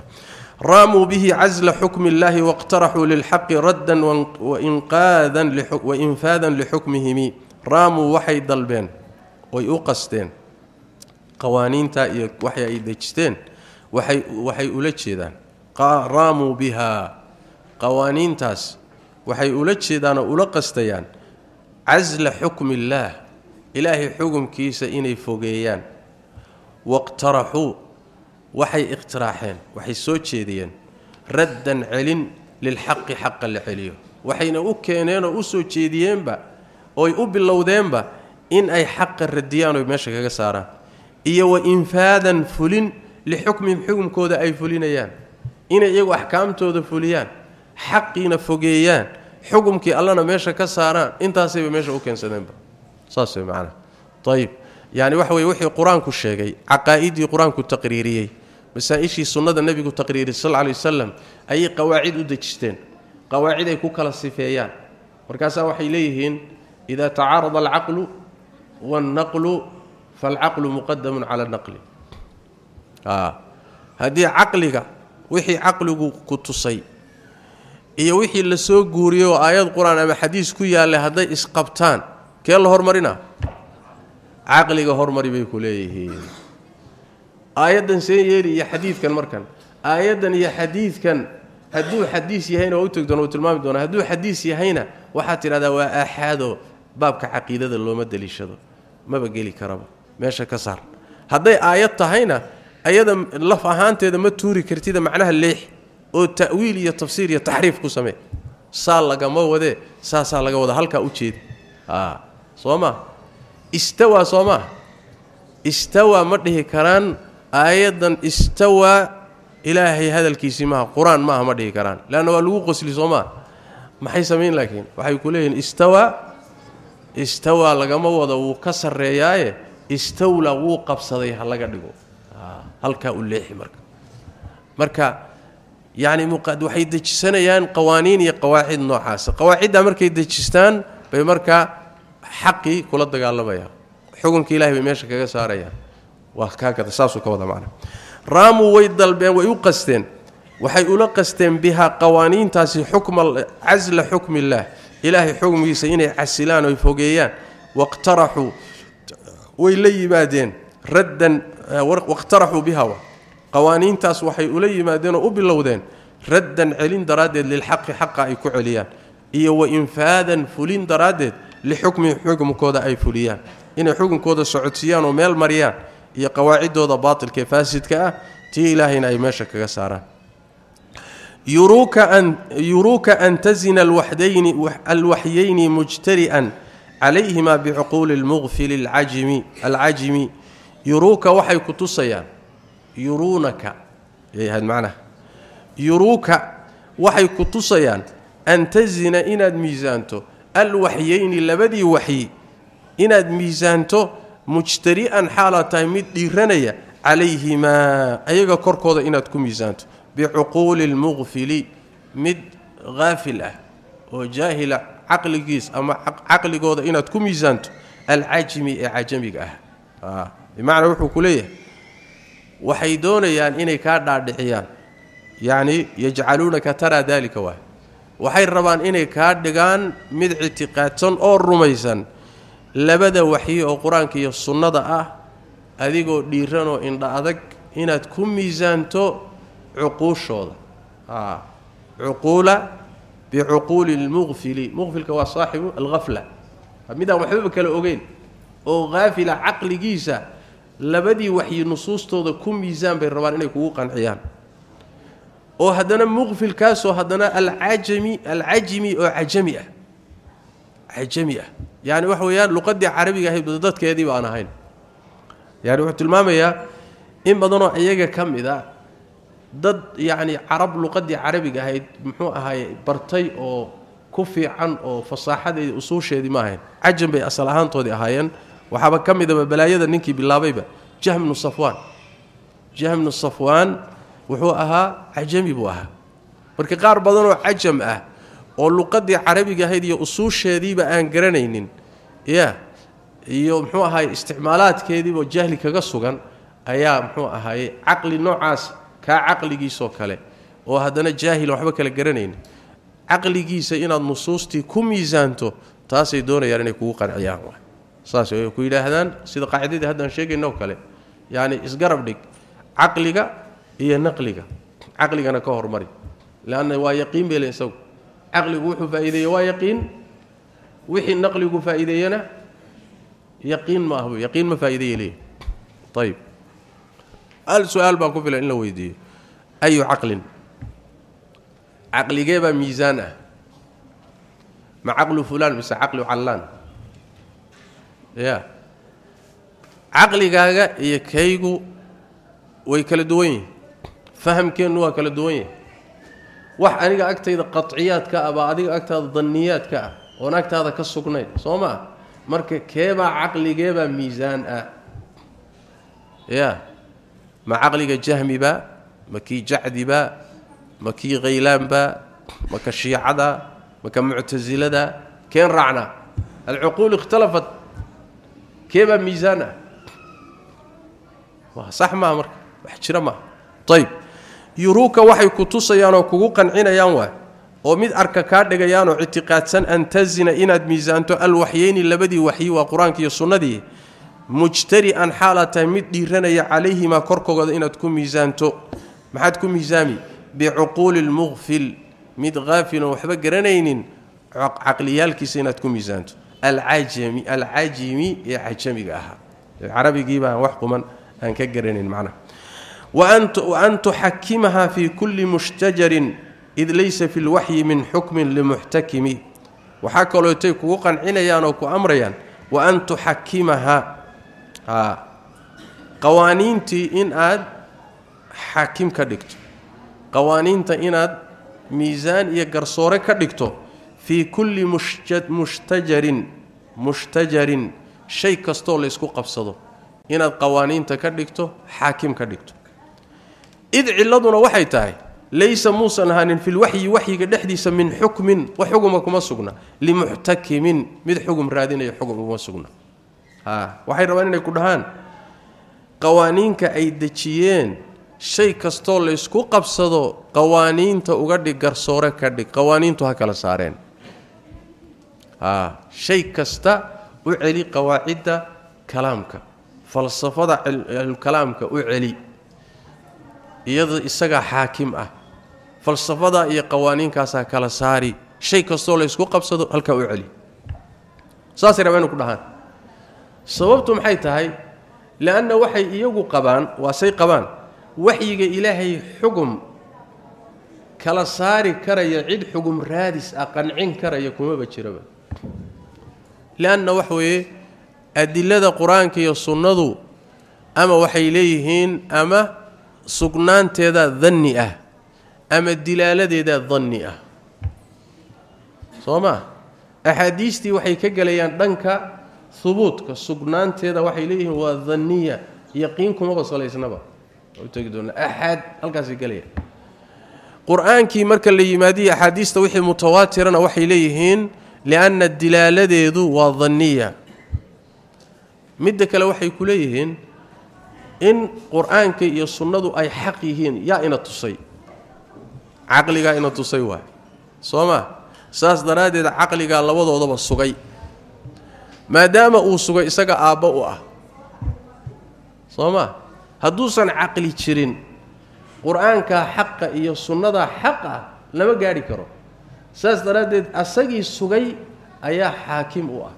رموا به عزل حكم الله واقترحوا للحق ردا وإنقاذا وإنفاذا لحكمه رموا وحي ضلبين ويوقستين قوانين تا وحي ايدجتين waxay waxay ula jeedaan raamuu bihaa qawaaniintaas waxay ula jeedaan oo ula qastayaan casla xukmi illaah ilaahay xukumkiisa inay fogeeyaan waqtaraxuu waxay iqtiraaxeen waxay soo jeediyeen raddan celin lilxaqi xaqa la celiyo waxayna u keeneenoo u soo jeediyeenba ooy u bilowdeenba in ay xaqa radiyaan oy meesha kaga saaraan iyo wa infaadan fulin لحكم حكم كودا أي فلينيان. إن إيغو احكامتوده فلينيان حقنا فوجيان حكمك اللهنا ميشا كساران. انتاسي ميشا اوكن سدنبا صاصي معنا. طيب. يعني وحوي وحي القران كو شيغي عقائدي القران كو تقريريه مسائشي سنة النبي تقريري صلى الله عليه وسلم. أي قواعد ودجتين. قواعد أي كو كلا سيفيان وركاسا وحي ليهن إذا تعارض العقل والنقل فالعقل مقدم على النقل. Haddii caqliga wixii caqligu ku tusay iyo wixii la soo guuriyey aayad qur'aan ama xadiis ku yaallay hadday isqabtaan kee la hormarina? Caqliga hormari bay ku leeyihiin. Aayaddan see yeeli iyo xadiidkan markan. Aayaddan iyo xadiidkan hadduu xadiis yahayna waa u tegi doona tilmaami doona hadduu xadiis yahayna waxaad tidhahdaa waa aaxaado baabka caqiidada looma deliishado. Maba geli karaba. Meesha ka saar. Hadday aayad tahayna ayada laf ahaanteeda ma tuuri kartida macnaha leex oo ta'wiil iyo tafsiir iyo taxriif ku samee saa lagama wadee saasaa laga wada halkaa u jeeda soo maa istawaa soo maa istawaa ma dhihi karaan aayaddan istawaa ilaahay hadalkiisii maaha qur-aan maaha ma dhihi karaan leanna waa lagu qosli soo maa maxay samayn laakiin waxay ku leeyihiin istawaa istawaa lagama wado wuu ka sarreeyaaye istawla wuu qabsaday ha laga dhigo halkaa u leexi marka marka yacni waxay dejisanayaan qawaaniin iyo qawaacid noocaasa qawaaciddaa markay dejistaan bay markaa xaqii kula dagaalamayaan xukunka ilahay bay meesha kaga saarayaan waa kaakada saasuu ka wada macna raamuu way dalbeen way u qasteen waxay ula qasteen bihaa qawaaniintaasi xukma casla xukmi illaah ilaahay xukmigiisa inay casilaan oy fogeeyaan waqtaraxuu way la yimaadeen raddan waqtaraxuu biha qawaaniintaas waxay ula yimaadeen oo u bilowdeen raddan celin daraaddeed lilxaqi xaqa ay ku celiyaan iyo wa infaadan fulin daraaddeed lixukmi xukumkooda ay fuliyaan inay xukunkooda socodsiiyaan oo meel mariyaan iyo qawaaciddooda baatilka ee faasidka ah tii ilaahayna ay meesha kaga saaraan yuruuka an tazina alwaxyayni mujtari'an calayhima bicuquuli lmuqfili alcajimi يروك وحي كتسيان يرونك. إيه هذا المعنى؟ يروك وحي كتسيان أن تزن ان ميزانته الوحيين لبدي وحي. ان ميزانته مجتري ان حالته مد رنيا عليهما ايغا كركوده ان كميزانته بعقول المغفل مد غافله وجاهلة عقل قيس أما عقل قوده ان كميزانته العجمي عجمي آه. Bimacnaa wuxuu ku leeyahay waxay doonayaan inay kaa dhaadhiciyaan yacni yajcaluunaka taraa daalika waay waxay rabaan inay kaa dhigaan mid ictiqaadsan oo rumaysan labada waxyi oo qur-aanka iyo sunnada ah adigoo dhiiranoo indha adag inaad ku miisaanto cuquushooda cuquula bicuquuli lmuqfili muqfilka waa saaxibu alghafla midaan waxbaba kala ogeyn oo haafila caqligiisa labadii waxyi nusuustooda ku miisaan bay rabaan inay kugu qanciyaan oo haddana muqfilkaasoo haddana alcajami alcajimi oo cajami ah cajami ah yani waxa weeyaan luqadii carabiga ahayd dadkeedii ba aan ahayn yani wuxuu tilmaamayaa in badanoo iyaga ka mid a dad yacni carab luqadii carabiga ahayd muxuu ahaay bartay oo ku fiican oo fasaaxadeedii usuusheedii ma ahayn cajam bay asal ahaantoodii ahaayeen waxaaba ka midaba balaayada ninkii bilaabayba jahmnu safwaan jahmnu safwaan wuxuu ahaa cajami buu ahaa marka qaar badanoo cajam ah oo luqadii carabiga ahayd iyo usuusheediiba aan garanaynin ya iyo muxuu ahaay isticmaalaadkeediiba jahli kaga sugan ayaa muxuu ahaaye caqli noocaas kaa caqligiisoo kale oo haddana jaahil waxba kala garanaynin caqligiisa inaad nusuustii ku miisaanto taasay doonayaan inay kugu qanciyaan saas way ku yidhaahdaan sida qaacidadii haddaan sheegayno kale yacni isgarab dhig caqliga iyo naqliga caqligana ka hormari leanna waa yaqiin bele isagu caqligu wuxuu faa'iideeye waa yaqiin wixii naqligu faa'iideeyena yaqiin ma ah yaqiin ma faa'iideeye leeyahy ayib hal su-aal baa ku filan in la weydiiyo ayu caqlin caqligee baa miisaan ah ma caqlu fulaan mise caqlu callaan ya caqligaaga iyo kaygu way kala duwan yihin fahamkeennu waa kala duwan yahi wax aniga agtayda qaciyaadka ah baa adiga agtaada danniyaadka ah oon agtaada ka sugnayn soo maa marka keebaa caqligeebaa miisaan ah ya ma caqliga jahmiba ma kii jacdiba ma kii khaylaanba ma ka shiicada ma ka muctasilada keen raacnaa alcuquul ikhtalafat كيف ميزانه؟ صح ما أمر وحجر ما؟ طيب يروك وحي كتوس يا نو كوغو قنعين يا نو أو ميد اركا كا دغيانو اعتقادسن أن تزن ان ميزانته الوحيين لبدي وحي وقرآن كي سنتي مجتري أن حالته ميد ديرن يا عليهما كركوده ان تكون ميزانته ما حد كو ميزامي. بعقول المغفل ميد غافل وحبا غرنين عقليالكي سينتكم ميزانته العجمي العجمي يا عجمي قاها العربي جيبا وحكما أن كجرين المعنى وأن وانت تحكمها في كل مشتجر إذ ليس في الوحي من حكم لمحتكم. وحكلوتي تيك قنعينيان أو وكو أمريان. وأن تحكمها. آه. قوانين تي إن آد حاكم كدكت قوانينتي إن آد ميزان يا قرصوره كدكتو. Mushtajarin shay kastoo laysku qabsado inaad qawaaniinta ka dhigto xaakim ka dhigto id ciladuna waxay tahay laysa muusan ahaanin filwaxyi waxyiga dhexdiisa min xukmin wax xuguma kuma sugna limuxtakimin mid xugum raadinayo xugum kuma sugna waxay rabaan inay ku dhahaan qawaaniinka ay dejiyeen shay kastoo laysku qabsado qawaaniinta uga dhig garsoore ka dhig qawaaniintu ha kala saareen shay kasta u celi qawaacidda kalaamka falsafada kalaamka u celi iyada isagaa xaakim ah falsafada iyo qawaaniinkaasaa kala saari shay kastoo laysku qabsado halkaa u celi saasay rabaan inu ku dhahaan sababtu maxay tahay leanna waxay iyagu qabaan waa say qabaan waxyiga ilaahay xugum kala saari karaya cid xugum raadis ah qancin karaya kumaba jiraba لأن وحوي أدلة القران كي يصنّدو أما وحي ليهن أما سكنانته ذنيه أه. أما دلالته ذنيه أه. صوما؟ احاديثي وحي كغليان دنكا ثبوت. كسكنانته وحي ليهن وا ذنيه أه. يقينكم ابو صليسنبا وتجدون أحد القاسي غليه قرانكي marka la yimaadi وحي wixii mutawaatirana wixii leeyihiin لأن الدلالة الدلالته وظنيه مدك لو حي كليهن إن قرانك و السنة أي حقيهن يا إن تسي عقلك إن تسي وا سوما؟ ساس درادد عقلك لبدودو سغي ما دام أو سغي اسغا ابا أو سوما؟ حدوسن عقلي جيرين قرانك حق و السنة حق لما غاري كرو. Saas daraaddeed asagii sugay ayaa xaakim u ah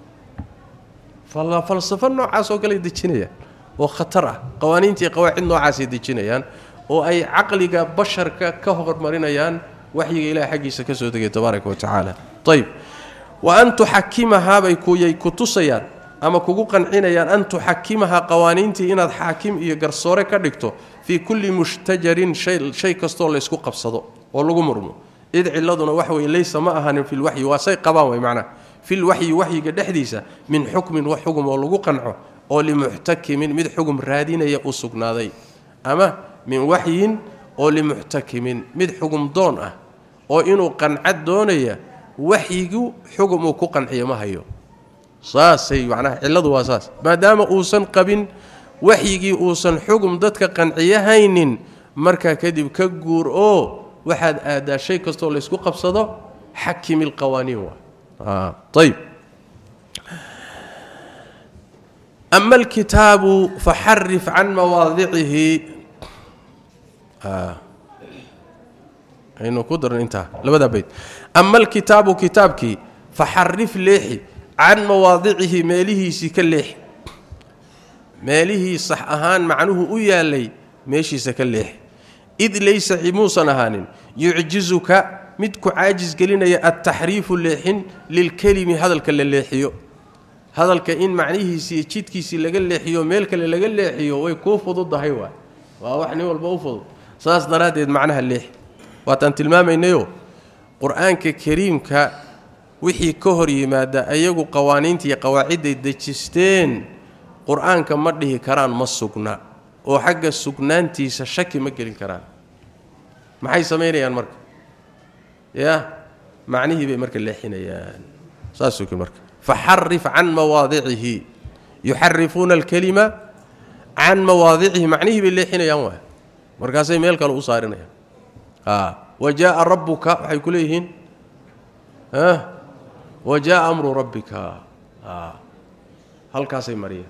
falsafo noocaas oo kale dejinayaan oo khatar ah qawaaniintii qawaacid noocaasay dejinayaan oo ay caqliga basharka ka hormarinayaan waxyiga ilahay xaggiisa ka soo degay tabaaraka wa tacaala ayb wa an tuxakimahaabay kuyay ku tusayaan ama kugu qancinayaan an tuxakimahaa qawaaniintii inaad xaakim iyo garsoore ka dhigto fii kulli mushtajarin shay kastoo laysku qabsado oo lagu murmo id ciladuna wax weye laysa ma ahanin filwaxyi waa say qabaan way macnaha filwaxyi waxyiga dhexdiisa min xukmin wax xugum oo lagu qanco oo limuxtakimin mid xugum raadinaya u sugnaaday ama min waxyin oo limuxtakimin mid xugum doon ah oo inuu qancad doonaya waxyigu xugum uu ku qanciyo ma hayo saasay macnaha cilladu waa saas maadaama uusan qabin waxyigii uusan xugum dadka qanciyahaynin markaa kadib ka guur oo وحد ادا شيء كسته لو اسكو قبصده حكيم القوانين آه طيب. أما الكتاب فحرف عن مواضعه. آه. إنه قدر انت لبدا بيت. أما الكتاب كتابك فحرف ليح عن مواضعه ماله سكليح. ماله صح أهان معنوه ويا لي. ماشي سكليح. Id laysa muusan ahaanin yucjizuka mid ku caajis gelinaya altaxriifu leexin lilkelimi hadalka la leexiyo hadalka in macnihiisii iyo jidkiisii laga leexiyo meel kale laga leexiyo way kuu fududahay waay waa wax nin walba u fudud saas daraaddeed macnaha leexi waataan tilmaamaynayo qur-aanka kariimka wixii ka hor yimaada ayagu qawaaniinta iyo qawaacidday dejisteen qur-aanka ma dhihi karaan ma sugna oo xagga sugnaantiisa shaki ma gelin karaan maxay samaynayaan marka ya macnihii bay marka leexinayaan saasuu ki marka faxarif can mawaadicihi yuxarifuuna alkelima can mawaadicihi macnihii bay leexinayaan waay markaasay meel kale u saarinayaan wa jaaa rabbuka waxay ku leeyihiin wa jaaa amru rabbika halkaasay mariyeen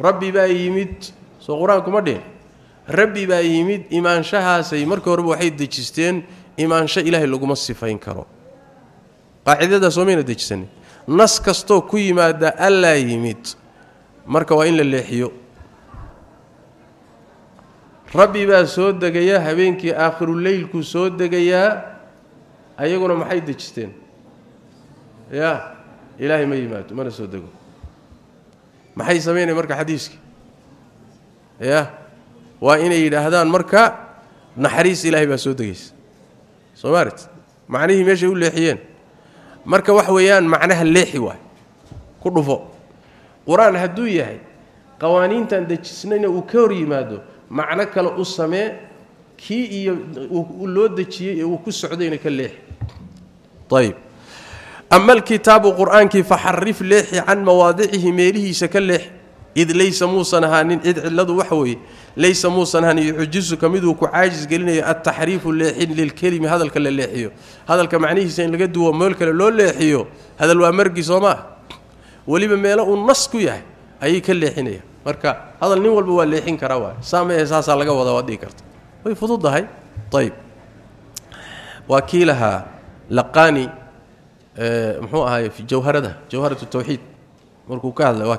rabbi baa yimid soo qur'aanku ma dhihin. Rabbi baa yimid imaanshahaasay markii horeba waxay dejisteen imaansho ilaahay laguma sifayn karo. Qaacidadaas oo mayna dejisanin nas kastoo ku yimaada allaa yimid marka waa in la leexiyo. Rabbi baa soo degayaa habeenkii aakhiruleylkuu soo degayaa ayaguna maxay dejisteen? Ya ilaahay ma yimaado mana soo dego. Maxay samaynaya marka xadiiskii ya waa inay yidhaahdaan marka naxariis ilaahay baa soo degaysa soo maarit macnihii meeshay u leexiyeen marka wax weeyaan macnaha leexi waay ku dhufo qur-aan hadduu yahay qawaaniintan dejisnayna uu ka hor yimaado macno kale u samee kii iyo loo dejiyey ee uu ku socdayna ka leexi ayb ama alkitaabu qur-aankii faxarif leexi can mawaadicihi meelihiisa ka leexi id laysa muusan ahaanin cid cilladu waxa weeye laysa muusan ahaanin yuxujizuka miduu ku caajis gelinayo altaxriifu leexin lilkelimi hadalka la leexiyo hadalka macnihiisa in laga duwo meel kale loo leexiyo hadal waa margi soo maah weliba meelo uu nas ku yahay ayay ka leexinayaan marka hadal nin walba waa leexin karaa waay saa ma ahe saasaa laga wadaa waad dhihi karta way fududahay ayb waa kii lahaa laqaani muxuu ahaay jawharada jawharat tawxiid markuu ka hadlay waa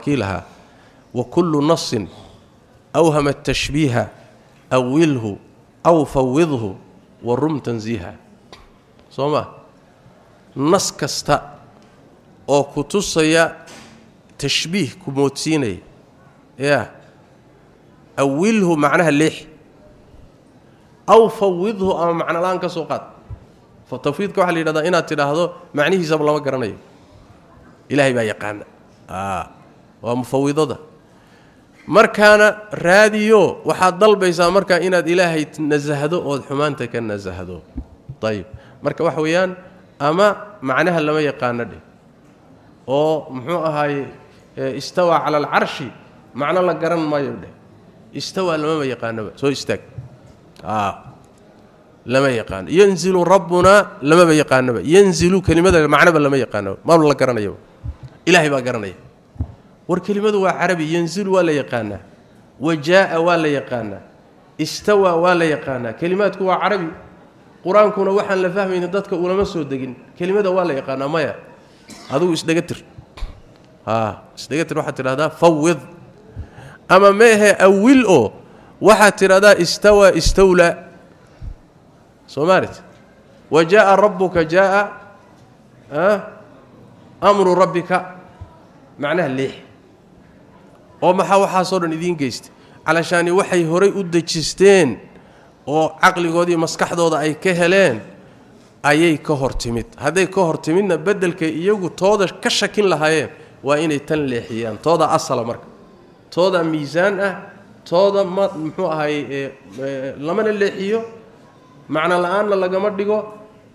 وكل نص أوهم التشبيه أوله أو فوضه والرم تنزيها. صوما نص كستا أو كتسيا تشبيه كموتيني يا أوله معناها الليح. أو فوضه أو معنى لأن فالتفويض فتوفيضك إلى يريد ان تراهد معنيه سبب الله غرانيه إلهي بأي يقان. آه ومفوضه ده. Markaana raadiyo waxaad dalbaysaa markaa inaad ilaahay nasahdo ood xumaanta ka nasahdo ayib marka waxa weeyaan ama macnaha lama yaqaano dheh oo muxuu ahaaye istawaa cala alcarshi macno la garan maayo dheh istawaa lamama yaqaanoba soo istaag lama yaqaano yanzilu rabbunaa lamaba yaqaanoba yanzilu kelimada macnoba lama yaqaanoba maba la garanayaba ilaahay baa garanaya والكلمة هو عربي ينزل ولا يقانا وجاء ولا يقانا استوى ولا يقانا كلمات هو عربي قران كنا وحنا لفهم ان ددك ولا ما سو دغين كلمه ولا يقانا مايا هذا إيش دغتر ها إيش دغتر واحد ترى هذا فوض اما ما هي اول أو واحد ترى هذا استوى استولى سمعت وجاء ربك جاء أمر ربك معناه ليه oo maxaa waxaasoo dhan idiin geystay? Calashaani waxay horay u dejisteen oo caqligoodii maskaxdooda ay ka heleen ayay ka hor timid. Hadday ka hor timidna beddelkay iyagu tooda ka shakin lahaayeen waa inay tan leexiyaan. Tooda asala marka. Tooda miisaan ah tooda ma muxuu ahay lamana leexiyo macno la'aanna lagama dhigo.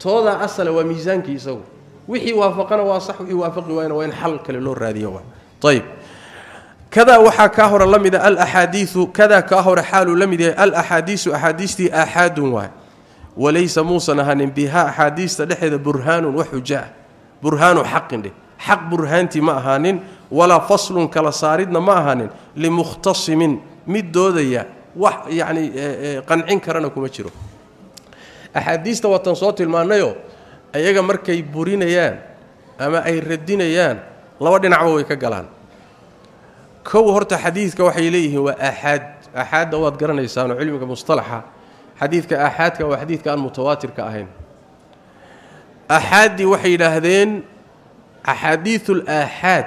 Tooda asala waa miisaankii isagu. Wixii waafaqana waa sax wixii waafaqi waayna waa in xal kale loo raadiyo waa ayib kadaa waxaa kaa hore la mida alaxaadiiu kadaa kaa hore xaaluu la mid yahay alaxaadiisu axaadiistii aaxaadun waay walaysa muusan ahanin bihaa axaadiista dhexeeda burhaanun wax xuja ah burhaanu xaqin dheh xaq burhaantii ma ahaanin walaa faslun kala saaridna ma ahaanin limukhtasimin mid doodaya wax yacni qancin karana kuma jiro axaadiista waatan soo tilmaannayoo iyaga كو هرت حديث وحي إليه واحد أحد. اوت قرنيسان علمك مصطلحة. حديثك احادك وحديثك المتواتر كأهين. احادي وحي لهذين أحاديث الآحاد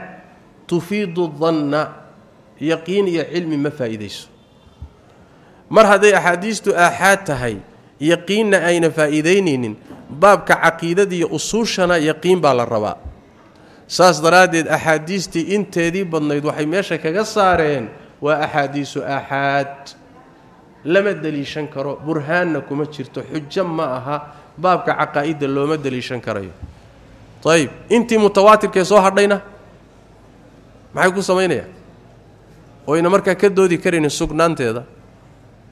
تفيد الظن. يقين يا علم ما فائدهش مر هذه أحاديث تو آحاد تهي. يقين أين فائدين باب كعقيدتي أصوشنا يقين بالرواء. Saas daraaddeed axaadiistii inteedii badnayd waxay meesha kaga saareen waa axaadiisu aaxaad lama deliishan karo burhaanna kuma jirto xujo ma aha baabka caqaa'idda looma deliishan karayo ayib intii mutawaatirkee soo hadhayna maxay ku samaynayaan oyna markaa ka doodi karaynin sugnaanteeda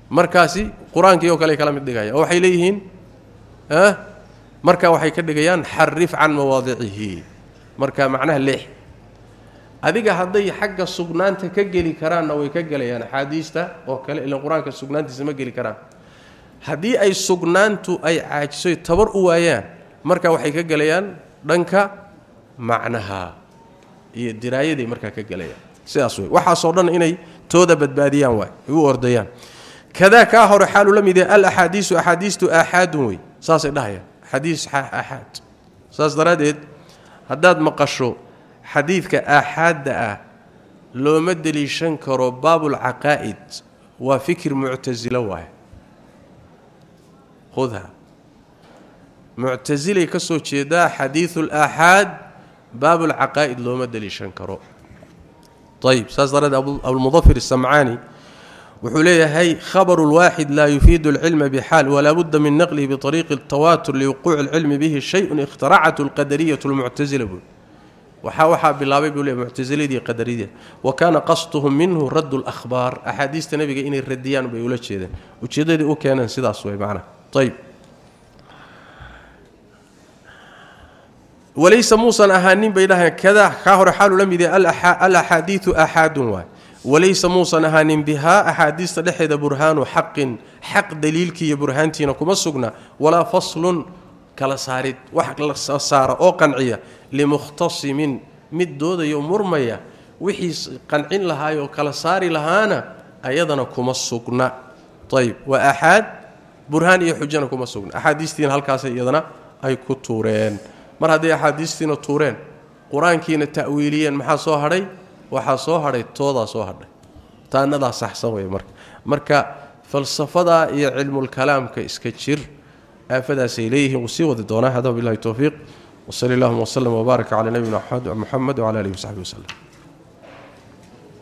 markaasi qur-aankii oo kale kala mid dhigaya oo waxay leeyihiin markaa waxay ka dhigayaan xarif can mawaadicihi marka macnaha leex adiga hadday xagga sugnaanta ka geli karaanna way ka gelayaan axaadiista oo kale ilan qur-aanka sugnaantiisa ma geli karaan haddii ay sugnaantu ay caajiso tabar u waayaan marka waxay ka gelayaan dhanka macnaha iyo diraayaday markaa ka gelayaan sidaas wey waxaasoo dhan inay tooda badbaadiyaan waay ay u ordayaan kadaa kaa hore xaalu la mid yahay alaxaadiisu axaadiistu aaxaadun wey saasay dhahayaan xadiis aaxaad saas daraaddeed هداد مقشو حديثك احد لو مد لي شنكر باب العقائد وفكر معتزلة خذها. معتزلة كسو جيدا حديث الاحاد باب العقائد لو مد لي شنكر طيب أستاذ ابو المظفر السمعاني. وحليه هي خبر الواحد لا يفيد العلم بحال ولا بد من نقله بطريق التواتر لوقوع العلم به شيء اخترعه القدرية المعتزلة وحاوح بلاوي بيقول المعتزله دي قدريه وكان قصدهم منه رد الأخبار. أحاديث النبي ان الرديان بيقول جيده وجيده دي كان سداس وي معنا. طيب. وليس موصل أهانين بيدها كذا. كهر حال لم يدي الأحاديث احاد واحد وليس موسى نهان بها. أحاديث دخيده برهان حق حق دليلك يا برهانتينا كما سغنا ولا فصل كلا سارد وحق لا أو قنعية. لمختصم من يوم يمرميا وحي قنعين لها أو كلا ساري لهانا. أيضا كما سغنا طيب. واحد برهان يحجنا كما سغنا احاديثين هلكاس أيضا أي كتورين. مر هذه احاديثين تورين. قرانكينا تاويليا ما سو هري. Waxaa soo hadhay toodaa soo hadhay taanadaa saxsan wey marka marka falsafadaa iyo cilmulkalaamka iska jir aafadaasay leeyihiin wuu sii wadi doonaa hada bilahi towfiiq wsali allahuma wslm wbaarak calaa nabiyina muxamed wcala alihi wasaxbi waslem